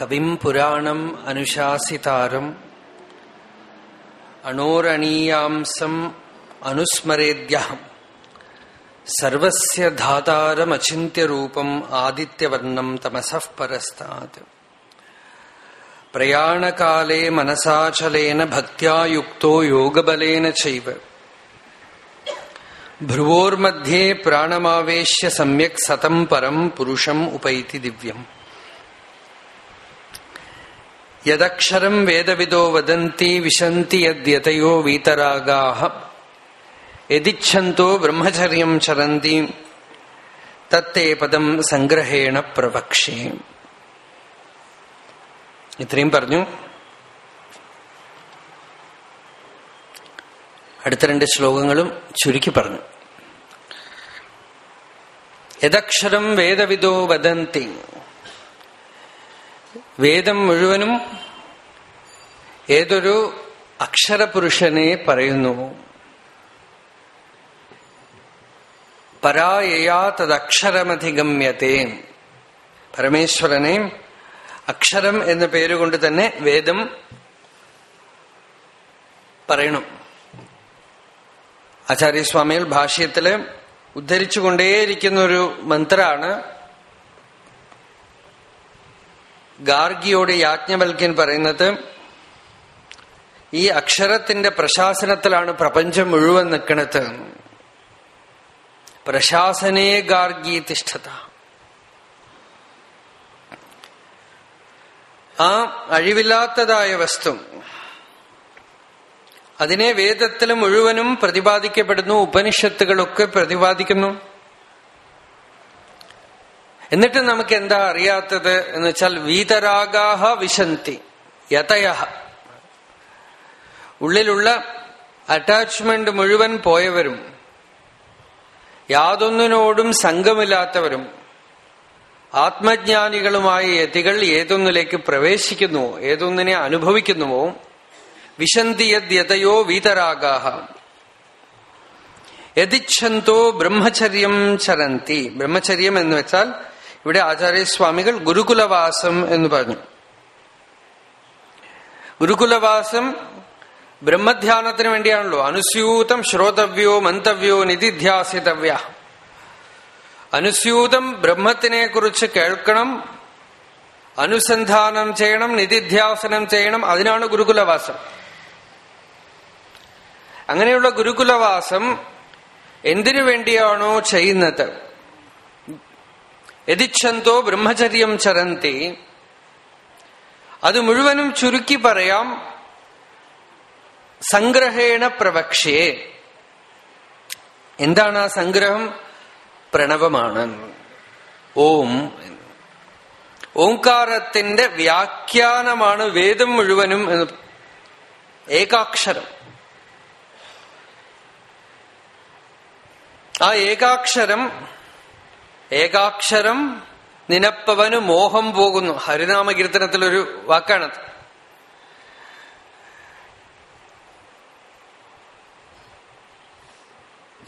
കവിം പുരാണം അനുശാസിതാരം അണോരണീയാംസം അനുസ്മരേദ്യഹം. സർവസ്യ ധാതാരമചിന്യരൂപം ആദിത്യവർണം തമസഃ പരസ്താത്. പ്രയാണകാലേ മനസാചലേന ഭക്തിയായുക്തോ യോഗബലേന ചൈവ. ഭ്രുവോർമധ്യേ പ്രാണമാവേശ്യ സമ്യക് സതം പരം പുരുഷം ഉപൈതി ദിവ്യം. യദക്ഷരം വേദവിദോ വദന്തി വിശന്തി യദ്യതയോ വീതരാഗാഹ. യതിച്ഛന്തോ ബ്രഹ്മചര്യം ചരന്തി. തത്തേ പദം സംഗ്രഹേണ പ്രവക്ഷേ. ഇത്രയും പറഞ്ഞു. അടുത്ത രണ്ട് ശ്ലോകങ്ങളും ചുരുക്കി പറഞ്ഞു. യദക്ഷരം വേദവിദോ വദന്തി. വേദം മുഴുവനും ഏതൊരു അക്ഷരപുരുഷനെ പറയുന്നു. പരായയാ തദക്ഷരമധിഗമ്യത്തെ പരമേശ്വരനെ അക്ഷരം എന്ന പേരുകൊണ്ട് തന്നെ വേദം പറയണം. ആചാര്യസ്വാമികൾ ഭാഷ്യത്തിൽ ഉദ്ധരിച്ചുകൊണ്ടേയിരിക്കുന്ന ഒരു മന്ത്രാണ് ഗാർഗിയോട് യാജ്ഞവൽക്യൻ പറയുന്നത് ഈ അക്ഷരത്തിന്റെ പ്രശാസനത്തിലാണ് പ്രപഞ്ചം മുഴുവൻ നിൽക്കണത് പ്രശാസനേ ഗാർഗി തിഷ്ഠത. ആ അഴിവില്ലാത്തതായ വസ്തു അതിനെ വേദത്തിൽ മുഴുവനും പ്രതിപാദിക്കപ്പെടുന്നു ഉപനിഷത്തുകളൊക്കെ പ്രതിപാദിക്കുന്നു. എന്നിട്ട് നമുക്ക് എന്താ അറിയാത്തത് എന്ന് വെച്ചാൽ വീതരാഗാഹ വിശന്തി യതയ ഉള്ളിലുള്ള അറ്റാച്ച്മെന്റ് മുഴുവൻ പോയവരും യാതൊന്നിനോടും സംഘമില്ലാത്തവരും ആത്മജ്ഞാനികളുമായ യതികൾ ഏതൊന്നിലേക്ക് പ്രവേശിക്കുന്നുവോ ഏതൊന്നിനെ അനുഭവിക്കുന്നുവോ വിശന്തി യദ്യതയോ വീതരാഗാഹ. യതിച്ഛന്തോ ബ്രഹ്മചര്യം ചരന്തി. ബ്രഹ്മചര്യം എന്ന് വെച്ചാൽ ഇവിടെ ആചാര്യസ്വാമികൾ ഗുരുകുലവാസം എന്ന് പറഞ്ഞു. ഗുരുകുലവാസം ബ്രഹ്മധ്യാനത്തിന് വേണ്ടിയാണല്ലോ. അനുസ്യൂതം ശ്രോതവ്യോ മന്തവ്യോ നിധിധ്യാസിതവ്യ. അനുസ്യൂതം ബ്രഹ്മത്തിനെ കുറിച്ച് കേൾക്കണം അനുസന്ധാനം ചെയ്യണം നിധിധ്യാസനം ചെയ്യണം അതിനാണ് ഗുരുകുലവാസം. അങ്ങനെയുള്ള ഗുരുകുലവാസം എന്തിനു വേണ്ടിയാണോ ചെയ്യുന്നത്? യതിച്ഛന്തോ ബ്രഹ്മചര്യം ചരന്തി. അത് മുഴുവനും ചുരുക്കി പറയാം സംഗ്രഹേണ പ്രവക്ഷ്യേ. എന്താണ് ആ സംഗ്രഹം? പ്രണവമാണ്. ഓം. ഓംകാരത്തിന്റെ വ്യാഖ്യാനമാണ് വേദം മുഴുവനും എന്ന്. ഏകാക്ഷരം. ആ ഏകാക്ഷരം ഏകാക്ഷരം നിനപ്പവന് മോഹം പോകുന്നു. ഹരിനാമകീർത്തനത്തിലൊരു വാക്കാണത്.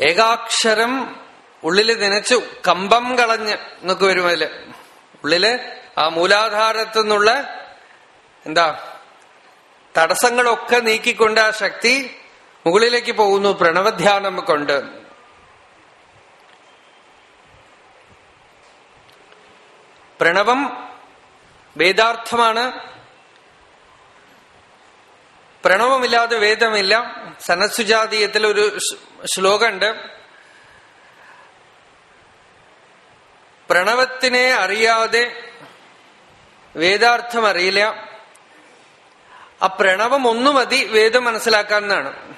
ഏകാക്ഷരം ഉള്ളിൽ നനച്ചു കമ്പം കളഞ്ഞ് എന്നൊക്കെ വരും അതിൽ. ഉള്ളിൽ ആ മൂലാധാരത്തു നിന്നുള്ള എന്താ തടസ്സങ്ങളൊക്കെ നീക്കിക്കൊണ്ട് ആ ശക്തി മുകളിലേക്ക് പോകുന്നു പ്രണവധ്യാനം കൊണ്ട്. പ്രണവം വേദാർത്ഥമാണ്. പ്രണവമില്ലാതെ വേദമില്ല. സനസുജാതീയത്തിൽ ഒരു ശ്ലോകമുണ്ട്. പ്രണവത്തിനെ അറിയാതെ വേദാർത്ഥം അറിയില്ല. ആ പ്രണവം ഒന്നു മതി വേദം മനസ്സിലാക്കാമെന്നാണ്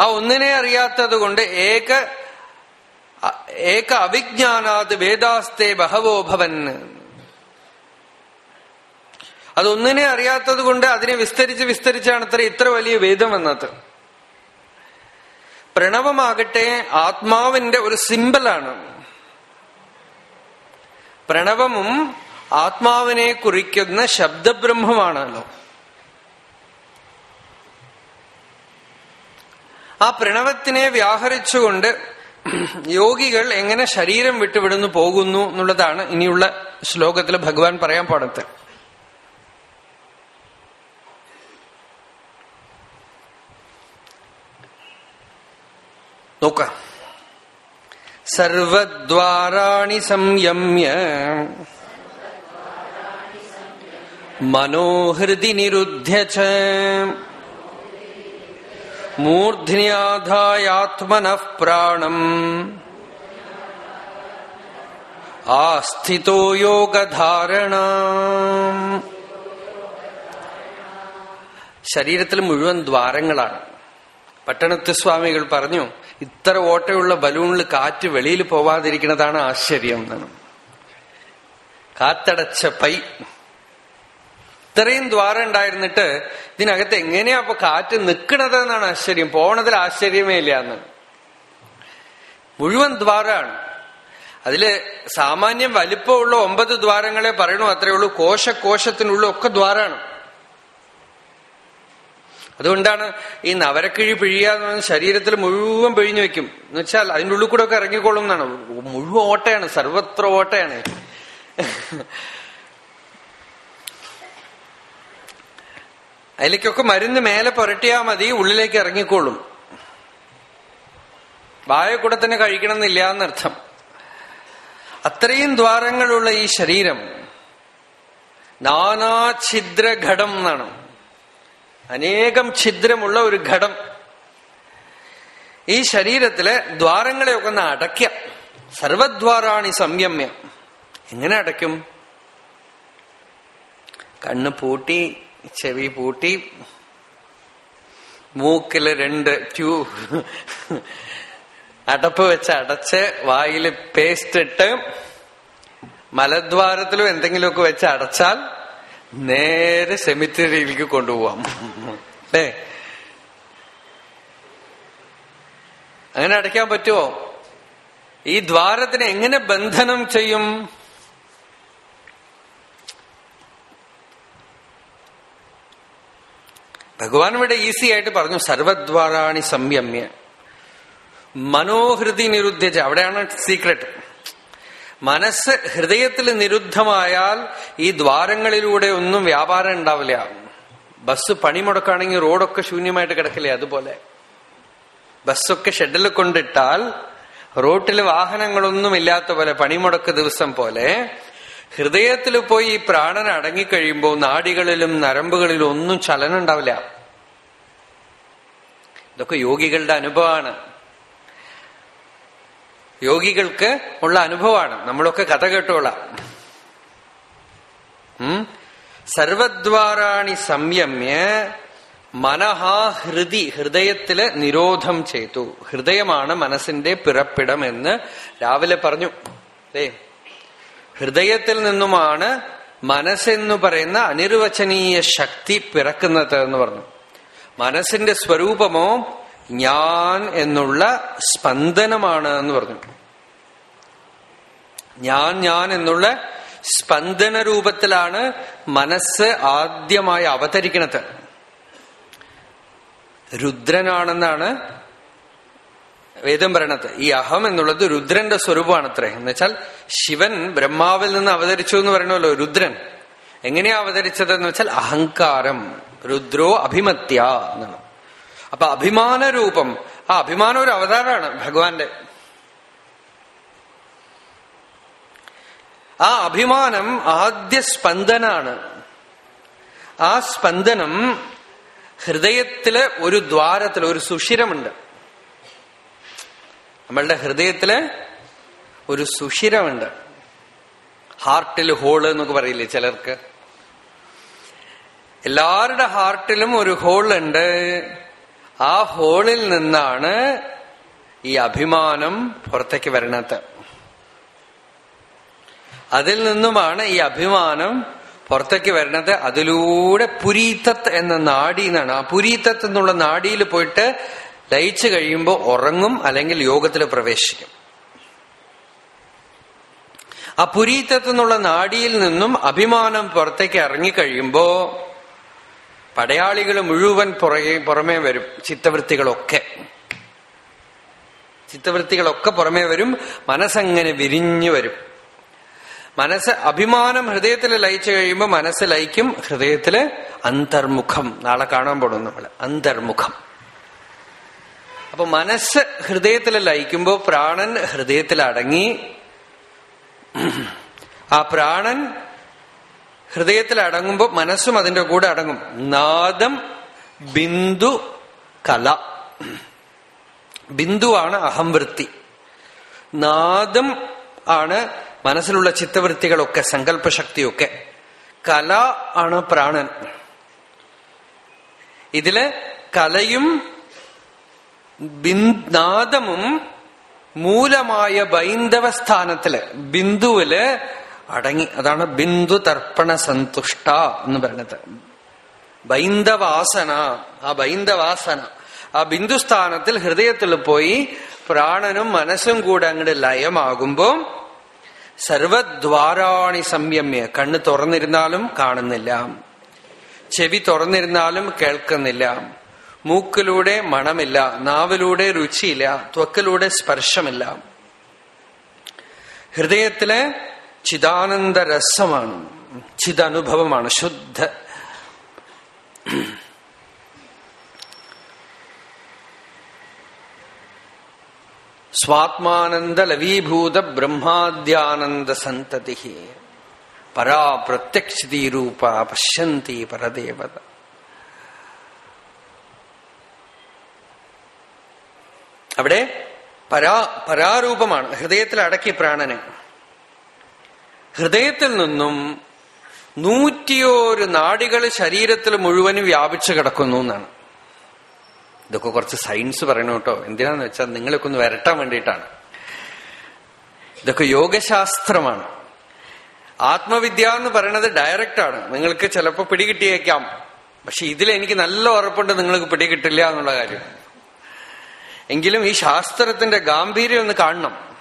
ആ ഒന്നിനെ അറിയാത്തത് കൊണ്ട് ഏക ഏക അവിജ്ഞാനാത് വേദാസ്തേ ബഹവോ ഭവൻ. അതൊന്നിനെ അറിയാത്തത് കൊണ്ട് അതിനെ വിസ്തരിച്ച് വിസ്തരിച്ചാണ് അത്ര ഇത്ര വലിയ വേദം വന്നത്. പ്രണവമാകട്ടെ ആത്മാവിന്റെ ഒരു സിമ്പിളാണ് പ്രണവമും ആത്മാവിനെ കുറിക്കുന്ന ശബ്ദബ്രഹ്മമാണല്ലോ. ആ പ്രണവത്തിനെ വ്യാഹരിച്ചുകൊണ്ട് യോഗികൾ എങ്ങനെ ശരീരം വിട്ടുവിടുന്നു പോകുന്നു എന്നുള്ളതാണ് ഇനിയുള്ള ശ്ലോകത്തിൽ ഭഗവാൻ പറയാൻ പാടത്ത്. നോക്കാം. സർവദ്വാരാണി സംയമ്യ. മനോഹൃതി നിരുദ്ധ്യ മൂർധ്നിയാധായാത്മനഃ പ്രാണം. ആസ്ഥിതോ യോഗധാരണ. ശരീരത്തിൽ മുഴുവൻ ദ്വാരങ്ങളാണ്. പട്ടണത്ത് സ്വാമികൾ പറഞ്ഞു ഇത്ര ഓട്ടയുള്ള ബലൂണിൽ കാറ്റ് വെളിയിൽ പോവാതിരിക്കുന്നതാണ് ആശ്ചര്യം എന്നാണ്. കാത്തടച്ച പൈ ഇത്രയും ദ്വാരം ഉണ്ടായിരുന്നിട്ട് ഇതിനകത്ത് എങ്ങനെയാ അപ്പൊ കാറ്റ് നിൽക്കണത് എന്നാണ് ആശ്ചര്യം. പോണതിൽ ആശ്ചര്യമേ ഇല്ല എന്ന്. മുഴുവൻ ദ്വാരമാണ്. അതിൽ സാമാന്യം വലിപ്പമുള്ള ഒമ്പത് ദ്വാരങ്ങളെ പറയണു അത്രയേ ഉള്ളൂ. കോശകോശത്തിനുള്ള ഒക്കെ ദ്വാരാണ് അതുകൊണ്ടാണ് ഈ നവരക്കിഴി പിഴിയാന്ന് ശരീരത്തിൽ മുഴുവൻ പിഴിഞ്ഞു വെക്കും. എന്ന് വെച്ചാൽ അതിന്റെ ഉള്ളിൽ കൂടെ ഒക്കെ ഇറങ്ങിക്കോളും എന്നാണ്. മുഴുവൻ ഓട്ടയാണ് സർവത്ര ഓട്ടയാണ്. അതിലേക്കൊക്കെ മരുന്ന് മേലെ പുരട്ടിയാ മതി ഉള്ളിലേക്ക് ഇറങ്ങിക്കോളും. വായ കൂടെ തന്നെ കഴിക്കണം എന്നില്ല എന്നർത്ഥം. അത്രയും ദ്വാരങ്ങളുള്ള ഈ ശരീരം നാനാഛിദ്രഘടം എന്നാണ്. അനേകം ഛിദ്രമുള്ള ഒരു ഘടം. ഈ ശരീരത്തിലെ ദ്വാരങ്ങളെയൊക്കെ ഒന്ന് അടയ്ക്കാം. സർവദ്വാരാണി സംയമ്യം. എങ്ങനെ അടയ്ക്കും? കണ്ണ് പൂട്ടി ചെവി പൂട്ടി. മൂക്കിൽ രണ്ട് ട്യൂ അടപ്പ് വെച്ച് അടച്ച് വായിൽ പേസ്റ്റ് ഇട്ട് മലദ്വാരത്തിലും എന്തെങ്കിലുമൊക്കെ വെച്ച് അടച്ചാൽ നേരെ സെമിറ്ററിയിലേക്ക് കൊണ്ടുപോവാം. അല്ലേ? അങ്ങനെ അടയ്ക്കാൻ പറ്റുമോ? ഈ ദ്വാരത്തിന് എങ്ങനെ ബന്ധനം ചെയ്യും? ഭഗവാൻ ഇവിടെ ഈസി ആയിട്ട് പറഞ്ഞു സർവദ്വാരാണി സംയമ്യ. മനോഹൃതി നിരുദ്ധിച്ച് അവിടെയാണ് സീക്രട്ട് മനസ്സ് ഹൃദയത്തിൽ നിരുദ്ധമായാൽ ഈ ദ്വാരങ്ങളിലൂടെ ഒന്നും വ്യാപാരം ഉണ്ടാവില്ല. ബസ് പണിമുടക്കാണെങ്കിൽ റോഡൊക്കെ ശൂന്യമായിട്ട് കിടക്കില്ലേ അതുപോലെ. ബസ്സൊക്കെ ഷെഡിൽ കൊണ്ടിട്ടാൽ റോട്ടിൽ വാഹനങ്ങളൊന്നും ഇല്ലാത്ത പോലെ പണിമുടക്ക് ദിവസം പോലെ ഹൃദയത്തിൽ പോയി ഈ പ്രാണൻ അടങ്ങിക്കഴിയുമ്പോൾ നാടികളിലും നരമ്പുകളിലും ഒന്നും ചലനം ഉണ്ടാവില്ല ഇതൊക്കെ യോഗികളുടെ അനുഭവമാണ്. യോഗികൾക്ക് ഉള്ള അനുഭവമാണ്. നമ്മളൊക്കെ കഥ കേട്ടോളാം. സർവദ്വാരാണി സംയമ്യ മനഹാ ഹൃദി ഹൃദയത്തിൽ നിരോധം ചെയ്തു. ഹൃദയമാണ് മനസ്സിന്റെ പിറപ്പിടം എന്ന് രാവിലെ പറഞ്ഞു. അല്ലേ ഹൃദയത്തിൽ നിന്നുമാണ് മനസ്സെന്നു പറയുന്ന അനിർവചനീയ ശക്തി പിറക്കുന്നത് എന്ന് പറഞ്ഞു. മനസ്സിന്റെ സ്വരൂപമോ ഞാൻ എന്നുള്ള സ്പന്ദനമാണ് എന്ന് പറഞ്ഞു. ഞാൻ ഞാൻ എന്നുള്ള സ്പന്ദന രൂപത്തിലാണ് മനസ്സ് ആദ്യമായി അവതരിക്കുന്നത്. രുദ്രനാണെന്നാണ് വേദം പറയണത്. ഈ അഹം എന്നുള്ളത് രുദ്രന്റെ സ്വരൂപമാണ് അത്ര എന്ന് വെച്ചാൽ ശിവൻ ബ്രഹ്മാവിൽ നിന്ന് അവതരിച്ചു എന്ന് പറയണമല്ലോ രുദ്രൻ. എങ്ങനെയാ അവതരിച്ചത് എന്ന് വെച്ചാൽ അഹങ്കാരം രുദ്രോ അഭിമത്യ എന്നാണ്. അപ്പൊ അഭിമാന രൂപം ആ അഭിമാനം ഒരു അവതാരമാണ് ഭഗവാന്റെ. ആ അഭിമാനം ആദ്യ സ്പന്ദനാണ്. ആ സ്പന്ദനം ഹൃദയത്തിൽ ഒരു ദ്വാരത്തിൽ ഒരു സുഷിരമുണ്ട്. നമ്മളുടെ ഹൃദയത്തിൽ ഒരു സുഷിരമുണ്ട്. ഹാർട്ടിൽ ഹോൾ എന്നൊക്കെ പറയില്ലേ ചിലർക്ക്? എല്ലാവരുടെ ഹാർട്ടിലും ഒരു ഹോളുണ്ട്. ആ ഹോളിൽ നിന്നാണ് ഈ അഭിമാനം പുറത്തേക്ക് വരണത്. അതിൽ നിന്നുമാണ് ഈ അഭിമാനം പുറത്തേക്ക് വരണത്. അതിലൂടെ പുരീത്തത്ത് എന്ന നാടി എന്നാണ്. ആ പുരീത്തത്ത് എന്നുള്ള നാടിയിൽ പോയിട്ട് ലയിച്ചു കഴിയുമ്പോൾ ഉറങ്ങും അല്ലെങ്കിൽ യോഗത്തിൽ പ്രവേശിക്കും. ആ പുരീത്തത്ത് എന്നുള്ള നാടിയിൽ നിന്നും അഭിമാനം പുറത്തേക്ക് ഇറങ്ങിക്കഴിയുമ്പോ പടയാളികൾ മുഴുവൻ പുറകെ പുറമേ വരും ചിത്തവൃത്തികളൊക്കെ. ചിത്തവൃത്തികളൊക്കെ പുറമേ വരും മനസ്സങ്ങനെ വിരിഞ്ഞു വരും. മനസ്സ് അഭിമാനം ഹൃദയത്തിൽ ലയിച്ചു കഴിയുമ്പോൾ മനസ്സ് ലയിക്കും ഹൃദയത്തിൽ അന്തർമുഖം. നാളെ കാണാൻ പോടും നമ്മൾ അന്തർമുഖം. അപ്പൊ മനസ്സ് ഹൃദയത്തിൽ ലയിക്കുമ്പോൾ പ്രാണൻ ഹൃദയത്തിൽ അടങ്ങി ആ പ്രാണൻ ഹൃദയത്തിൽ അടങ്ങുമ്പോൾ മനസ്സും അതിന്റെ കൂടെ അടങ്ങും. നാദം ബിന്ദു കല. ബിന്ദുവാണ് അഹംവൃത്തി. നാദം ആണ് മനസ്സിലുള്ള ചിത്തവൃത്തികളൊക്കെ സങ്കല്പശക്തിയൊക്കെ. കല ആണ് പ്രാണൻ. ഇതിൽ കലയും നാദമും മൂലമായ ബൈന്ദവ സ്ഥാനത്തിൽ ബിന്ദുവിൽ അടങ്ങി. അതാണ് ബിന്ദു തർപ്പണ സന്തുഷ്ട എന്ന് പറയുന്നത്. ബൈന്ദവാസന. ആ ബൈന്ദവാസന. ആ ബിന്ദുസ്ഥാനത്തിൽ ഹൃദയത്തിൽ പോയി പ്രാണനും മനസ്സും കൂടെ അങ്ങോട്ട് ലയമാകുമ്പോ സർവദ്വാരാണി സംയമ്യ. കണ്ണ് തുറന്നിരുന്നാലും കാണുന്നില്ല. ചെവി തുറന്നിരുന്നാലും കേൾക്കുന്നില്ല. മൂക്കിലൂടെ മണമില്ല നാവിലൂടെ രുചിയില്ല ത്വക്കിലൂടെ സ്പർശമില്ല. ഹൃദയത്തിലെ ചിദാനന്ദ രസമാണ് ചിദനുഭവമാണ് ശുദ്ധ. സ്വാത്മാനന്ദ ലവീഭൂത ബ്രഹ്മാദ്യാനന്ദ സന്തതി പരാ പ്രത്യക്ഷതീരൂപ പശ്യന്തി പരദേവത. അവിടെ പരാ പരാരൂപമാണ്. ഹൃദയത്തിൽ അടക്കി പ്രാണനെ. ഹൃദയത്തിൽ നിന്നും നൂറ്റിയോരു നാടികൾ ശരീരത്തിൽ മുഴുവനും വ്യാപിച്ചു കിടക്കുന്നു എന്നാണ്. ഇതൊക്കെ കുറച്ച് സയൻസ് പറയണം കേട്ടോ. എന്തിനാന്ന് വെച്ചാൽ നിങ്ങളൊക്കെ ഒന്ന് വരട്ടാൻ വേണ്ടിയിട്ടാണ്. ഇതൊക്കെ യോഗശാസ്ത്രമാണ്. ആത്മവിദ്യ എന്ന് പറയുന്നത് ഡയറക്റ്റ് ആണ്. നിങ്ങൾക്ക് ചിലപ്പോൾ പിടികിട്ടിയേക്കാം. പക്ഷെ ഇതിൽ എനിക്ക് നല്ല ഉറപ്പുണ്ട് നിങ്ങൾക്ക് പിടികിട്ടില്ല എന്നുള്ള കാര്യം. എങ്കിലും ഈ ശാസ്ത്രത്തിന്റെ ഗാംഭീര്യം ഒന്ന് കാണണം.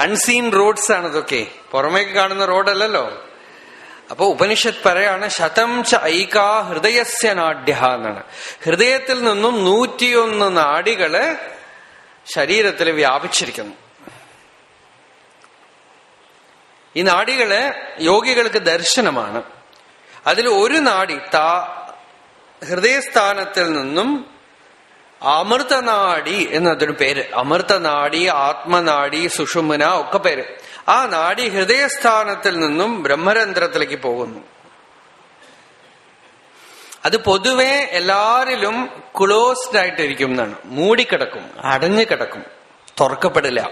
അൺസീൻ റോഡ്സ് ആണ് ഇതൊക്കെ. പുറമേക്ക് കാണുന്ന റോഡല്ലല്ലോ. അപ്പൊ ഉപനിഷത്ത് പറയാണ് ശതം ച ഐകാ ഹൃദയസ്യ നാഡ്യ എന്നാണ്. ഹൃദയത്തിൽ നിന്നും നൂറ്റിയൊന്ന് നാടികൾ ശരീരത്തിൽ വ്യാപിച്ചിരിക്കുന്നു. ഈ നാടികൾ യോഗികൾക്ക് ദർശനമാണ്. അതിൽ ഒരു നാടി താ ഹൃദയസ്ഥാനത്തിൽ നിന്നും അമൃതനാടി എന്നതൊരു പേര്. അമൃതനാടി ആത്മനാടി സുഷുമന ഒക്കെ പേര്. ആ നാടി ഹൃദയസ്ഥാനത്തിൽ നിന്നും ബ്രഹ്മരന്ധ്രത്തിലേക്ക് പോകുന്നു. അത് പൊതുവെ എല്ലാരിലും ക്ലോസ്ഡ് ആയിട്ടിരിക്കും എന്നാണ്. മൂടിക്കിടക്കും അടഞ്ഞു കിടക്കും. തുറക്കപ്പെടില്ല.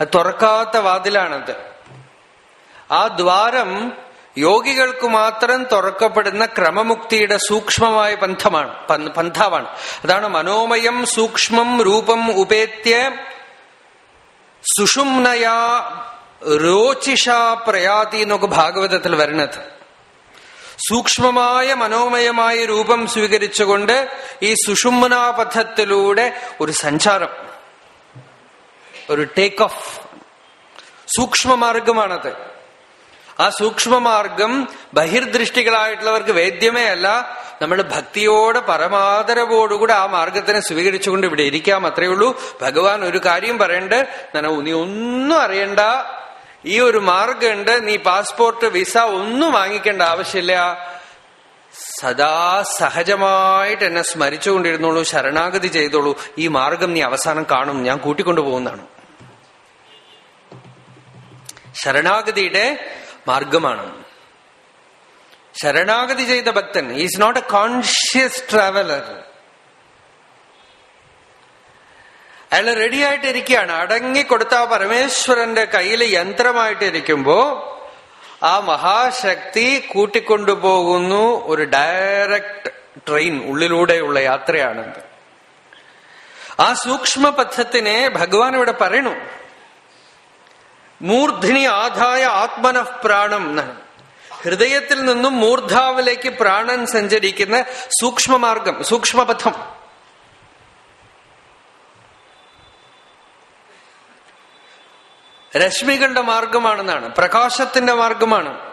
അത് തുറക്കാത്ത വാതിലാണത്. ആ ദ്വാരം യോഗികൾക്ക് മാത്രം തുറക്കപ്പെടുന്ന ക്രമമുക്തിയുടെ സൂക്ഷ്മമായ പന്ഥമാണ് പന്ഥാവാണ്. അതാണ് മനോമയം സൂക്ഷ്മം രൂപം ഉപേത്യ സുഷുമ്നയാ രോചിഷ പ്രയാതി എന്നൊക്കെ ഭാഗവതത്തിൽ വരുന്നത് സൂക്ഷ്മമായ മനോമയമായ രൂപം സ്വീകരിച്ചുകൊണ്ട് ഈ സുഷുമ്നാപഥത്തിലൂടെ ഒരു സഞ്ചാരം ഒരു ടേക്ക് ഓഫ്. സൂക്ഷ്മമാർഗമാണത്. ആ സൂക്ഷ്മമാർഗം ബഹിർദൃഷ്ടികളായിട്ടുള്ളവർക്ക് വേദ്യമേ അല്ല നമ്മൾ ഭക്തിയോടെ പരമാദരവോടുകൂടെ ആ മാർഗത്തിനെ സ്വീകരിച്ചുകൊണ്ട് ഇവിടെ ഇരിക്കാം അത്രയേ ഉള്ളൂ. ഭഗവാൻ ഒരു കാര്യം പറയണ്ട് നന നീ ഒന്നും അറിയണ്ട. ഈ ഒരു മാർഗമുണ്ട് നീ പാസ്പോർട്ട് വിസ ഒന്നും വാങ്ങിക്കേണ്ട ആവശ്യമില്ല. സദാ സഹജമായിട്ട് എന്നെ സ്മരിച്ചുകൊണ്ടിരുന്നോളൂ ശരണാഗതി ചെയ്തോളൂ. ഈ മാർഗം നീ അവസാനം കാണും. ഞാൻ കൂട്ടിക്കൊണ്ടു പോകുന്നതാണ്. ശരണാഗതിയുടെ മാർഗമാണ്. ശരണാഗതി ചെയ്ത ഭക്തൻ is not a conscious traveller അയാൾ റെഡിയായിട്ട് ഇരിക്കുകയാണ് അടങ്ങിക്കൊടുത്ത ആ പരമേശ്വരന്റെ കയ്യിൽ യന്ത്രമായിട്ട് ഇരിക്കുമ്പോ ആ മഹാശക്തി കൂട്ടിക്കൊണ്ടുപോകുന്നു ഒരു ഡയറക്റ്റ് ട്രെയിൻ ഉള്ളിലൂടെയുള്ള യാത്രയാണത് ആ സൂക്ഷ്മ പഥത്തിനെ ഭഗവാൻ ഇവിടെ പറയണു. മൂർധിനി ആധായ ആത്മനഃ പ്രാണം എന്നാണ് ഹൃദയത്തിൽ നിന്നും മൂർധാവിലേക്ക് പ്രാണൻ സഞ്ചരിക്കുന്ന സൂക്ഷ്മമാർഗം സൂക്ഷ്മപഥം. രശ്മികളുടെ മാർഗമാണെന്നാണ് പ്രകാശത്തിന്റെ മാർഗമാണ്.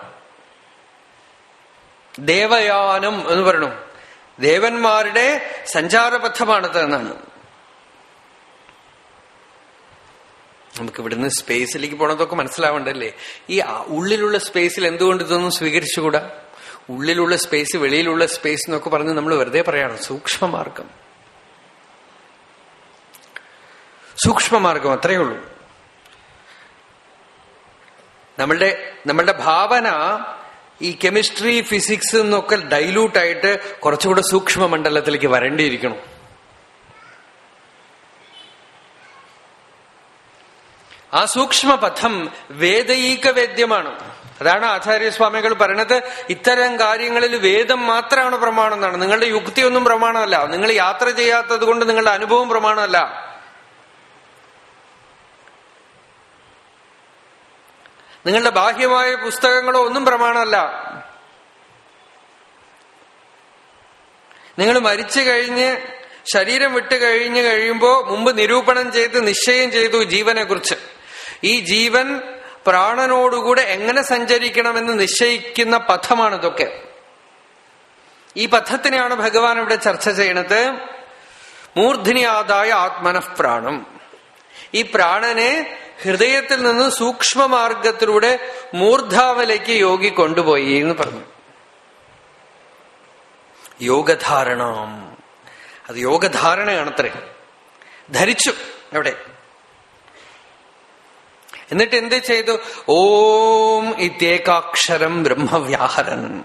ദേവയാനം എന്ന് പറയണു. ദേവന്മാരുടെ സഞ്ചാരപഥമാണത് എന്നാണ്. നമുക്ക് ഇവിടുന്ന് സ്പേസിലേക്ക് പോണതൊക്കെ മനസ്സിലാവണ്ടല്ലേ? ഈ ഉള്ളിലുള്ള സ്പേസിൽ എന്തുകൊണ്ട് ഇതൊന്നും സ്വീകരിച്ചുകൂടാ? ഉള്ളിലുള്ള സ്പേസ് വെളിയിലുള്ള സ്പേസ് എന്നൊക്കെ പറഞ്ഞ് നമ്മൾ വെറുതെ പറയാണ്. സൂക്ഷ്മമാർഗം. സൂക്ഷ്മമാർഗം അത്രയേ ഉള്ളൂ. നമ്മളുടെ നമ്മളുടെ ഭാവന ഈ കെമിസ്ട്രി ഫിസിക്സ് എന്നൊക്കെ ഡൈലൂട്ടായിട്ട് കുറച്ചുകൂടെ സൂക്ഷ്മ മണ്ഡലത്തിലേക്ക് വരേണ്ടിയിരിക്കണം ആ സൂക്ഷ്മപഥം വേദൈക വേദ്യമാണ് അതാണ് ആചാര്യസ്വാമികൾ പറയണത്. ഇത്തരം കാര്യങ്ങളിൽ വേദം മാത്രമാണ് പ്രമാണം എന്നാണ് നിങ്ങളുടെ യുക്തിയൊന്നും പ്രമാണമല്ല. നിങ്ങൾ യാത്ര ചെയ്യാത്തത് കൊണ്ട് നിങ്ങളുടെ അനുഭവം പ്രമാണമല്ല. നിങ്ങളുടെ ബാഹ്യമായ പുസ്തകങ്ങളോ ഒന്നും പ്രമാണമല്ല. നിങ്ങൾ മരിച്ചു കഴിഞ്ഞ് ശരീരം വിട്ടു കഴിഞ്ഞു കഴിയുമ്പോൾ മുമ്പ് നിരൂപണം ചെയ്ത് നിശ്ചയം ചെയ്തു ജീവനെ കുറിച്ച് ഈ ജീവൻ പ്രാണനോടുകൂടെ എങ്ങനെ സഞ്ചരിക്കണമെന്ന് നിശ്ചയിക്കുന്ന പഥമാണിതൊക്കെ. ഈ പഥത്തിനെയാണ് ഭഗവാൻ ഇവിടെ ചർച്ച ചെയ്യണത്. മൂർധിനിയാതായ ആത്മനഃപ്രാണം. ഈ പ്രാണനെ ഹൃദയത്തിൽ നിന്ന് സൂക്ഷ്മമാർഗത്തിലൂടെ മൂർധാവലേക്ക് യോഗി കൊണ്ടുപോയി എന്ന് പറഞ്ഞു. യോഗധാരണം. അത് യോഗധാരണയാണത്രേ. ധരിച്ചു എവിടെ എന്നിട്ട് എന്ത് ചെയ്തു? ഓം ഇത്യേകാക്ഷരം ബ്രഹ്മവ്യാഹരൻ.